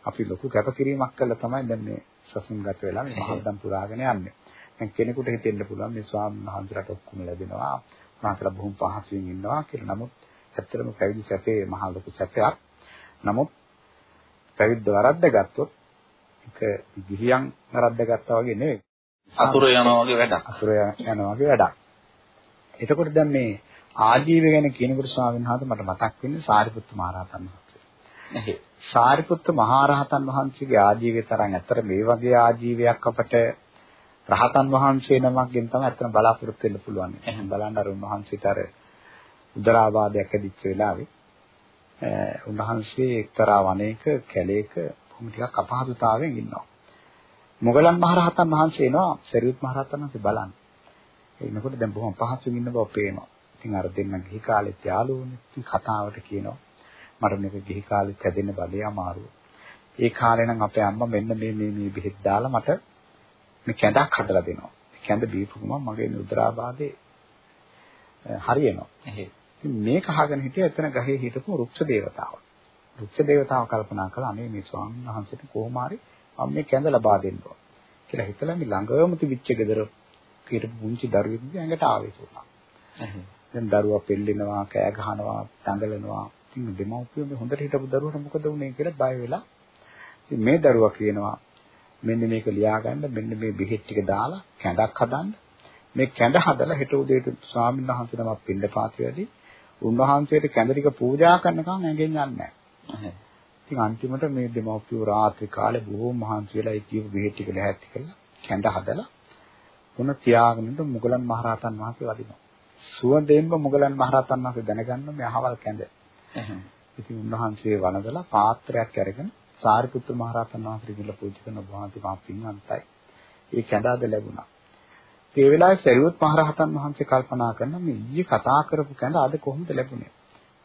අපි ලොකු කැපකිරීමක් කළා තමයි දැන් මේ සසුන්ගත වෙලා මේ මහත්දම් පුරාගෙන යන්නේ. දැන් කෙනෙකුට හිතෙන්න පුළුවන් මේ ස්වාමීන් වහන්සේලාට ඔක්කොම ලැබෙනවා. උනාතලා බොහොම පහසුවෙන් ඉන්නවා කියලා. නමුත් ඇත්තටම පැවිදි සැපේ මහා ලොකු සැපයක්. නමුත් පැවිද්ද වරද්ද ගත්තොත් ඒක ගිහියන් නරද්දගත්තා වගේ නෙවෙයි. අතුරු යනවා වගේ වැඩක්. අසුර යනවා වගේ වැඩක්. එතකොට දැන් මේ ආජීව ගැන කියනකොට ස්වාමීන් වහන්සේ මට මතක් වෙන්නේ සාරිපුත්ත මහරහතන් වහන්සේ. එහේ. සාරිපුත්ත මහරහතන් වහන්සේගේ ආජීවය තරම් ඇත්තට මේ වගේ ආජීවයක් අපට රහතන් වහන්සේ නමක්ගෙන් තමයි අතන බලාපොරොත්තු වෙන්න පුළුවන්. එහෙනම් බලන්න අර උන්වහන්සේට අර උදරාබාධයක් ඇදිච්ච වෙලාවේ උන්වහන්සේ එක්තරා වනයේක කැලේක බොහොම ටිකක් අපහසුතාවයෙන් ඉන්නවා. මොගලන් මහරහතන් වහන්සේ එනවා සරියුත් මහරහතන් වහන්සේ බලන්න. එනකොට දැන් බොහොම පහසුවෙන් ඉන්න බව පේනවා. ඉතින් අර දෙන්න ගිහි කාලෙත් යාළුවෝනේ. ඉතින් කතාවට කියනවා මට මේක ගිහි කාලෙත් හැදෙන්න බලේ අමාරුව. ඒ කාලේ නම් අපේ අම්මා මෙන්න මේ මේ මේ බෙහෙත් දාලා මට මේ කැඳක් හදලා දෙනවා. කැඳ බීපු ගමන් මගේ උදරාබාධේ හරියනවා. ඉතින් මේක අහගෙන හිටිය එතන ගහේ හිටපු රුක්ෂ දේවතාව. රුක්ෂ දේවතාව කල්පනා කළා අනේ මේ ස්වාමීන් වහන්සේට කොහොම හරි මම මේ කැඳ ලබා දෙන්න ඕන. කියලා හිතලා මේ ළඟම තිබිච්ච ගෙදර කීරපු පුංචි දරුවෙක්ගේ ඇඟට ආවේශ වුණා. දැන් දරුවා පෙල්ලෙනවා, කෑ ගහනවා, දඟලනවා. ඉතින් දෙමව්පියෝ මේ හොඳට හිටපු දරුවට මොකද වුනේ කියලා බය වෙලා මේ දරුවා කියනවා මෙන්න මේක ලියාගන්න මෙන්න මේ බෙහෙත් ටික දාලා කැඳක් හදන්න මේ කැඳ හදලා හෙට උදේට ස්වාමීන් වහන්සේ නමක් පින්නපාත වැඩි උන්වහන්සේට කැඳ ටික පූජා කරනකම් ඇඟෙන් යන්නේ නැහැ. ඉතින් අන්තිමට මේ දෙමව්පියෝ රාත්‍රී කාලේ බොහෝ මහන්සි වෙලා ඒ කියපු බෙහෙත් ටික ලැහැත්ති කළා කැඳ හදලා මොන තියාගෙන ඉන්න මුගලන් මහරහතන් වහන්සේ වදිනවා. සුවඳෙන්ම මුගලන් මහරහතන් වහන්සේ දැනගන්න මේ අහවල් කැඳ. ඉතින් උන්වහන්සේ වනදලා පාත්‍රයක් අරගෙන සාරිපුත්‍ර මහරහතන් වහන්සේ කියලා පූජා කරන වහන්සේ මා පින්වන්තයි. ඒ කැඳාද ලැබුණා. ඒ වෙලාවේ සරියුත් මහරහතන් වහන්සේ කල්පනා කරන මේ ඊයේ කතා කරපු කැඳ අද කොහොමද ලැබුණේ?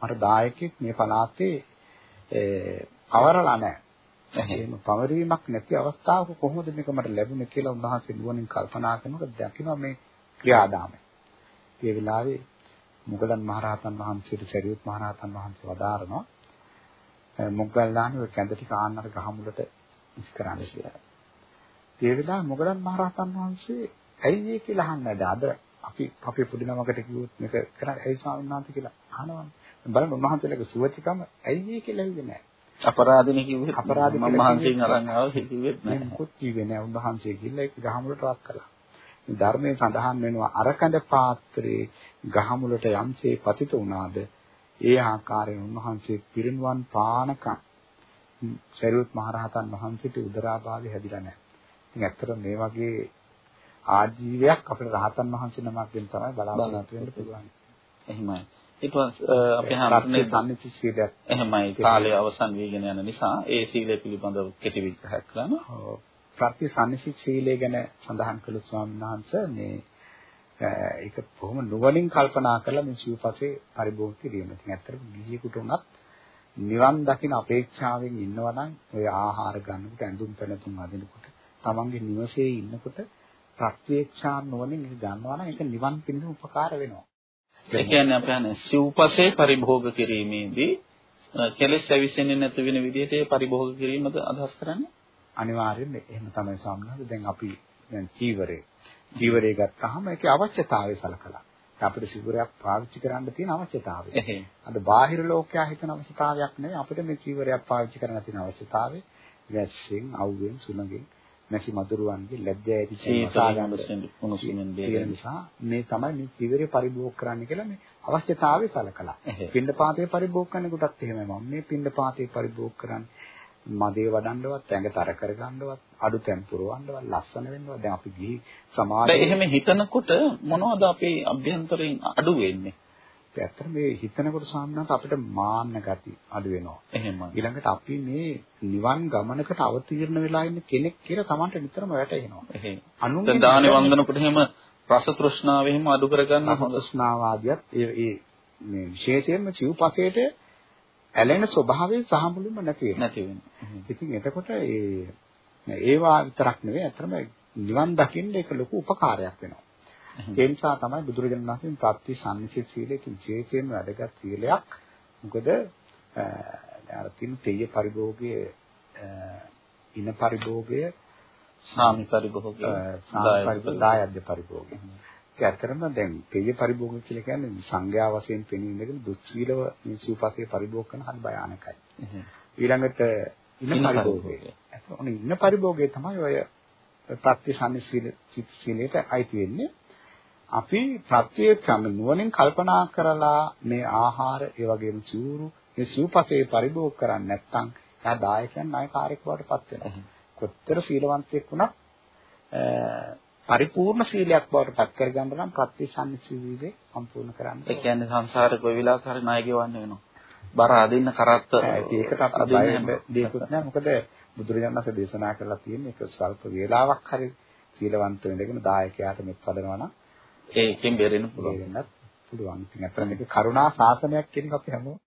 මට දායකෙක් මේ පළාතේ අවරලා නැහැ. එහෙම පවරීමක් නැති අවස්ථාවක කොහොමද මේක මට ලැබුණේ කියලා උන්වහන්සේ නුවණින් කල්පනා කරනකොට දකිනවා මේ ක්‍රියාදාමය. ඒ වෙලාවේ මුගලන් මහරහතන් වහන්සේට සරියුත් මහරහතන් වහන්සේ වදාරනවා මොග්ගල්ලානේ ඔය කැඳ ටික ආන්නර ගහමුලට ඉස් කරන්න කියලා. ඒ වෙලාවේ මොගලන් මහරහතන් වහන්සේ ඇයි මේ කියලා අහන්නේ නැද? අද අපි අපේ පොඩි නමකට කිව්වොත් මේක කරන්නේ ඇයි ස්වාමීන් වහන්සේ කියලා අහනවනේ. බලන්න උන්වහන්සේලගේ සුවචිකම ඇයි මේ කියලා හිතුවේ නැහැ. අපරාධනේ කිව්වේ අපරාධ මම මහන්සියෙන් අරන් ආව කිව්වෙත් නැහැ. මොකොත් කිව්වේ නැහැ. උන්වහන්සේ ගිහිල්ලා ඒක ගහමුලට වත් කළා. ධර්මයේ සඳහන් වෙනවා අරකඳ පාත්‍රයේ ගහමුලට යම්සේ පතිත වුණාද ඒ ආකාරයෙන් උන්වහන්සේ පිරිනුවන් පානකම් සරියුත් මහරහතන් වහන්සේට උදරාභාවය හැදිලා නැහැ. ඉතින් ඇත්තට මේ වගේ ආජීවයක් අපේ රහතන් වහන්සේ නමක්ගෙන් තමයි බලාපොරොත්තු වෙන්න පුළුවන්. එහෙමයි. ඊට පස්සේ අපේ හැමෝටම සම්නිති සීලයක් එහෙමයි කාලය අවසන් වීගෙන යන නිසා ඒ සීලය පිළිබඳව කෙටි විග්‍රහයක් කරනවා. ඔව්. ප්‍රතිසන්නිසිත සීලය ගැන සඳහන් කළ ස්වාමීන් වහන්සේ මේ ඒක බොහොම නුවණින් කල්පනා කරලා මේ සිව්පසේ පරිභෝග කිරීම. ඉතින් ඇත්තටම ගිහියෙකුට උනත් නිවන් දකින අපේක්ෂාවෙන් ඉන්නවා නම් ඔය ආහාර ගන්නකොට ඇඳුම් පැළඳුම් අදිනකොට තමන්ගේ නිවසේ ඉන්නකොට ප්‍රත්‍යක්ෂා නුවණින් ඒක ගන්නවා නම් ඒක නිවන් පිණිස උපකාර වෙනවා. ඒ කියන්නේ අපි හන්නේ සිව්පසේ පරිභෝග කිරීමේදී කෙලෙස් ඇවිසෙන්නේ නැති වෙන විදිහට ඒ පරිභෝග කිරීමද අදහස් කරන්නේ? අනිවාර්යෙන්ම එහෙම තමයි සාමනාද දැන් අපි දැන් චීවරේ චීවරේ ගත්තාම ඒකේ අවශ්‍යතාවය සලකලා අපිට සිවුරයක් පාවිච්චි කරන්න තියෙන අවශ්‍යතාවය. අද බාහිර ලෝකයා හිතන අවශ්‍යතාවයක් නෙවෙයි අපිට මේ චීවරයක් පාවිච්චි කරන්න තියෙන අවශ්‍යතාවය. වැස්සෙන්, අවුවෙන්, සුළඟෙන්, නැසි මදුරුවන්ගේ ලැජ්ජා ඇති බේරෙන නිසා මේ තමයි මේ චීවරය පරිභෝග කරන්න කියලා මේ අවශ්‍යතාවය සලකලා. පින්ඩ පාතේ පරිභෝග කරන කොටත් එහෙමයි. මම මේ පින්ඩ පාතේ පරිභෝග කරන්නේ මදේ වඩන්නවත් ඇඟ තර කරගන්නවත් අඩු තැම්පුරවන්නවත් ලස්සන වෙන්නවත්. දැන් අපි ගිහි සමාජයේ එහෙම හිතනකොට මොනවද අපේ අභ්‍යන්තරයෙන් අඩු වෙන්නේ? ඇත්තට මේ හිතනකොට සාමනාත් අපිට මාන්න ගති අඩු වෙනවා. එහෙමයි. ඊළඟට අපි මේ නිවන් ගමනකට අවතීර්ණ වෙලා ඉන්න කෙනෙක් කියලා Tamanට නිතරම වැටහෙනවා. එහෙම. අනුන්ගේ දැන් දානේ වන්දනකොට එහෙම රස තෘෂ්ණාව එහෙම අඩු කරගන්න හොඳ. සුස්නාවාදියත් ඒ ඒ මේ විශේෂයෙන්ම සිව්පසේට ඇලෙන ස්වභාවය සහ මුලින්ම නැති වෙනවා. නැති වෙනවා. ඉතින් එතකොට ඒ ඒවා විතරක් නෙවෙයි අතරම නිවන් දකින්න ඒක ලොකු උපකාරයක් වෙනවා. ඒ නිසා තමයි බුදුරජාණන් වහන්සේ ප්‍රත්‍ය සම්නිසිත සීලය කියන විශේෂයෙන්ම වැදගත් සීලයක්. මොකද අර තින් තෙය පරිභෝගයේ ඉන පරිභෝගය සාමි පරිභෝගය සාමි පරිභෝගය පරිභෝගය. ඒක ඇත්තටම දැන් තෙය පරිභෝගය කියලා කියන්නේ සංඥා වශයෙන් පෙනී ඉඳගෙන දුස්සීලව මේ සිව්පසේ පරිභෝග කරන හරි භයානකයි. ඊළඟට ඉන පරිභෝගය. ඔන්න ඉන්න පරිභෝගය තමයි ඔය ප්‍රත්‍යසන්නිසීල චිත්ත සීලයට අයිති වෙන්නේ. අපි ප්‍රත්‍යක්ෂම නුවණින් කල්පනා කරලා මේ ආහාර ඒ වගේම චූරු මේ සිව්පසේ පරිභෝග කරන්නේ නැත්නම් එයා දායකයන් නායකාරයෙක් බවට පත් වෙනවා. කොතර සීලවන්තයෙක් වුණත් පරිපූර්ණ සීලයක් බවට පත් කරගන්න නම් ප්‍රතිසන්නිසීලයේ සම්පූර්ණ කරන්න. ඒ කියන්නේ සංසාරේ කොයි වෙලාවක හරි ණය ගෙවන්න වෙනවා. බර අදින්න කරත්ත ඒකට අපි බය දෙයක්වත් නෑ. මොකද බුදුරජාණන් වහන්සේ දේශනා කරලා තියෙන්නේ ඒක ස්වල්ප වේලාවක් හරි සීලවන්ත වෙන්නගෙන දායකයාට මෙත් වදනවා නම් ඒකෙන් බෙරෙන්න පුළුවන්. පුළුවන්. ඉතින් අතන මේක කරුණා ශාසනයක් කියන එක අපි හැමෝම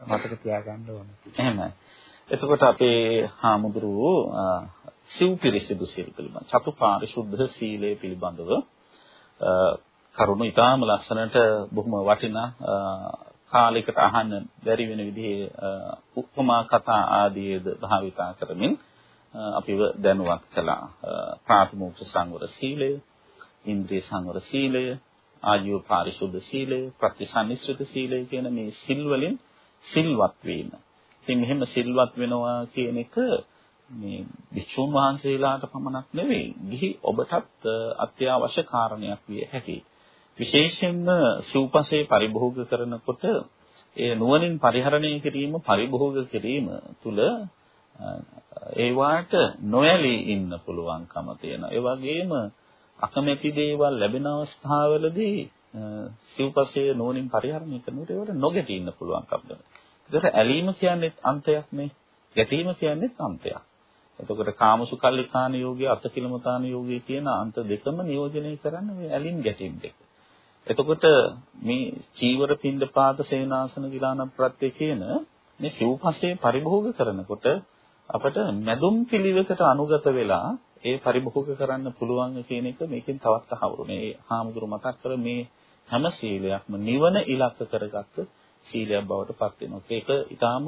මතක තියාගන්න ඕනේ. එහෙමයි. එතකොට අපේ හාමුදුරුවෝ සිව් පිරිසිදු සීල පිළිබඳ චතුපාරිශුද්ධ සීලය පිළිබඳව කරුණු ඊටාම ලස්සනට බොහොම වටිනා කාලයකට අහන්න බැරි වෙන විදිහේ උපමා කතා ආදීද භාවිතා කරමින් අපිව දැනුවත් කළා ප්‍රාථමික සංවර සීලය ඉන්ද්‍රිය සංවර සීලය ආජීව පාරිශුද්ධ සීලය ප්‍රතිසන්නිස්ෘත සීලය කියන මේ සිල් වලින් සිල්වත් වීම. ඉතින් මෙහෙම සිල්වත් වෙනවා කියන එක මේ වික්ෂුන් වහන්සේලාට පමණක් නෙවෙයි ගිහි ඔබටත් අත්‍යවශ්‍ය කාරණයක් විය හැකියි. විශේෂයෙන්ම සිව්පසේ පරිභෝග කරනකොට ඒ නුවණින් පරිහරණය කිරීම පරිභෝග කිරීම තුල ඒවාට නොයලී ඉන්න පුළුවන්කම තියෙනවා. ඒ වගේම අකමැති දේවල් ලැබෙන අවස්ථාවලදී සිව්පසේ නුවණින් පරිහරණය කරනකොට ඒවට නොගැටී ඉන්න පුළුවන්කම තියෙනවා. ඒකට ඇලීම කියන්නේ අන්තයක් නේ. ගැටීම කියන්නේ අන්තයක්. එතකොට කාමසුකල්ලිකාන යෝගය අත්කිලමතාන යෝගය කියන අන්ත දෙකම නියෝජනය කරන්න මේ ඇලින් ගැටීම් දෙක. එතකොට මේ චීවර පින්ඩපාත සේනාසන ගිලාන ප්‍රත්‍ය කියන මේ සිව්පස්සේ පරිභෝග කරනකොට අපට මැදුම් පිළිවෙකට අනුගත වෙලා ඒ පරිභෝග කරන්න පුළුවන් කියන එක මේකෙන් තවත් අහවුරුනේ. ඒ හාමුදුරු මතක් කර මේ හැම සීලයක්ම නිවන ඉලක්ක කරගත්ත සීලයක් බවට පත් වෙනවා. ඒක ඊටාම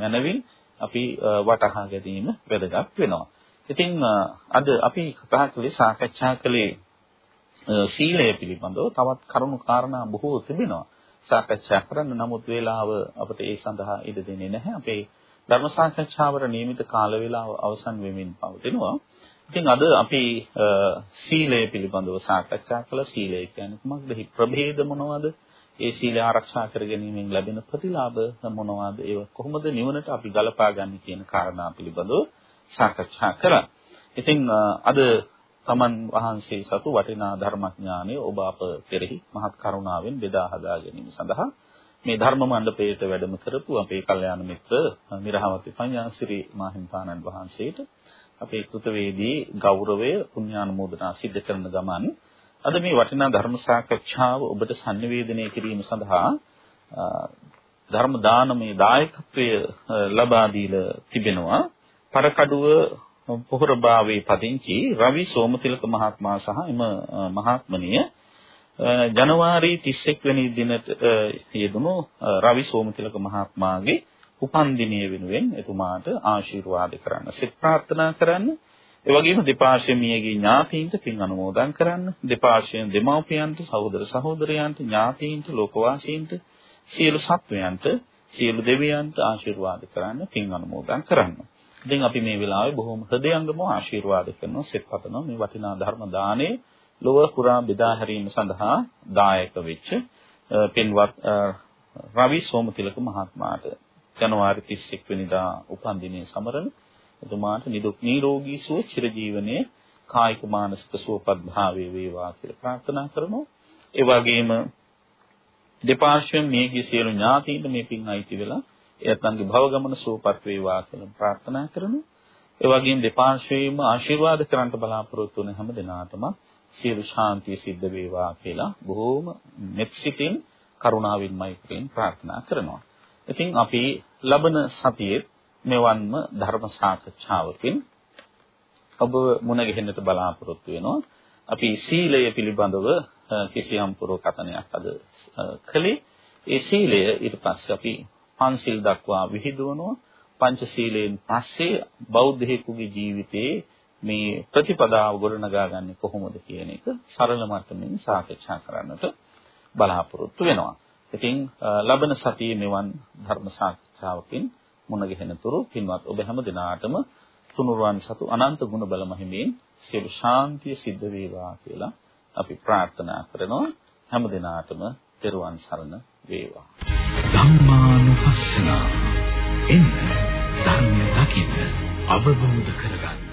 මනවින් අපි වටහා ගැනීම වැදගත් වෙනවා. ඉතින් අද අපි කතා කළේ සාකච්ඡා කළේ සීලය පිළිබඳව තවත් කරුණු කාරණා බොහෝ තිබෙනවා. සාකච්ඡා කරන්න නමුත් වේලාව අපිට ඒ සඳහා ඉඩ දෙන්නේ නැහැ. අපේ ධර්ම සාකච්ඡාවර නියමිත කාල වේලාව අවසන් වෙමින් පවතිනවා. ඉතින් අද අපි සීලය පිළිබඳව සාකච්ඡා කළා. සීලය කියන්නේ කුමක්ද? ප්‍රභේද මොනවද? ඒ සීලය ආරක්ෂා කර ගැනීමෙන් ලැබෙන ප්‍රතිලාභ මොනවාද? ඒව කොහොමද නිවනට අපි ගලපා ගන්න කියන කාරණා පිළිබඳව සාකච්ඡා කරා. ඉතින් අද තමන් වහන්සේ සතු වටිනා ධර්මඥානය ඔබ අප කෙරෙහි මහත් කරුණාවෙන් බෙදා හදා ගැනීම සඳහා මේ ධර්ම මණ්ඩපයට වැඩම කරපු අපේ කල්යාණ මිත්‍ර මිරහවති පඤ්ඤාසිරි මාහිම්පාණන් වහන්සේට අපේ කෘතවේදී ගෞරවය පුණ්‍යානුමෝදනා සිද්ධ කරන ගමන් අද මේ වටිනා ධර්ම සාකච්ඡාව ඔබට sannivedanaya කිරීම සඳහා ධර්ම දානමේ දායකත්වය ලබා දීලා තිබෙනවා. පරකඩුව පොහොරභාවයේ පදිංචි රවි සෝමතිලක මහත්මයා සහ එම මහත්මනිය ජනවාරි 31 වෙනි දිනට යෙදුණු රවි සෝමතිලක මහත්මයාගේ උපන් දිනය වෙනුවෙන් එතුමාට ආශිර්වාද කරන්න සිත ප්‍රාර්ථනා කරන්න. ඒ වගේම දෙපාර්ශ්වයේ මියගේ ඥාතීන්ට පින් අනුමෝදන් කරන්න. දෙපාර්ශ්වයෙන් දෙමව්පියන්ට සහෝදර සහෝදරයන්ට ඥාතීන්ට ලෝකවාසීන්ට සියලු සත්වයන්ට සියලු දෙවියන්ට ආශිර්වාද කරන්න පින් අනුමෝදන් කරන්න. ඉතින් අපි මේ වෙලාවේ බොහොම හෘදයංගම ආශිර්වාද කරනවා සෙත් පතනවා. මේ වටිනා ධර්ම දාණය ලොව පුරා බෙදා හැරීම සඳහා දායක වෙච්ච පින්වත් රවි සෝමතිලක මහත්මයාට ජනවාරි 31 වෙනිදා උපන් දිනයේ සමරන එතුමාට නිදුක් නිරෝගී සුව චිරජීවනයේ කායික මානසික සුවපත් භාවයේ වේවා කියලා ප්‍රාර්ථනා කරනවා. ඒ වගේම දෙපාර්ශ්වයෙන් මේකී සියලු ඥාතීන්ට මේ පින් අයිති වෙලා එයත්න්ගේ භව ගමන සුවපත් වේවා කියලා ප්‍රාර්ථනා කරනවා. ඒ වගේම දෙපාර්ශ්වයෙන්ම ආශිර්වාද කරන්ට බලාපොරොත්තු වන හැම දිනාටම සියලු ශාන්තිය සිද්ධ වේවා කියලා බොහෝම මෙත්සිතින් කරුණාවෙන් මෛත්‍රියෙන් ප්‍රාර්ථනා කරනවා. ඉතින් අපි ලබන සතියේ මෙවන්ම ධර්ම සාකච්ඡාවකින් ඔබ මුණ ගැහෙන්නට බලාපොරොත්තු වෙනවා. අපි සීලය පිළිබඳව කිසියම් පුරකථනයක් අද කළේ. ඒ සීලය ඊට පස්සේ අපි පන්සිල් දක්වා විහිදුවනවා. පංචශීලයෙන් පස්සේ බෞද්ධයෙකුගේ ජීවිතයේ මේ ප්‍රතිපදාව ගොඩනගා ගන්න කොහොමද කියන එක සරල මට්ටමින් සාකච්ඡා කරන්නට බලාපොරොත්තු වෙනවා. ඉතින් ලබන සතියේ මෙවන් ධර්ම සාකච්ඡාවකින් මුණ ගැහෙන තුරු පින්වත් ඔබ හැම දිනාටම තුනුරුවන් සතු අනන්ත ගුණ බල මහිමින් සියලු ශාන්තිය සිද්ධ වේවා කියලා අපි ප්‍රාර්ථනා කරනවා. හැම දිනාටම තෙරුවන් සරණ වේවා. ධම්මානුපස්සන එන්න ධර්මය දකින්න අවබෝධ කරගන්න.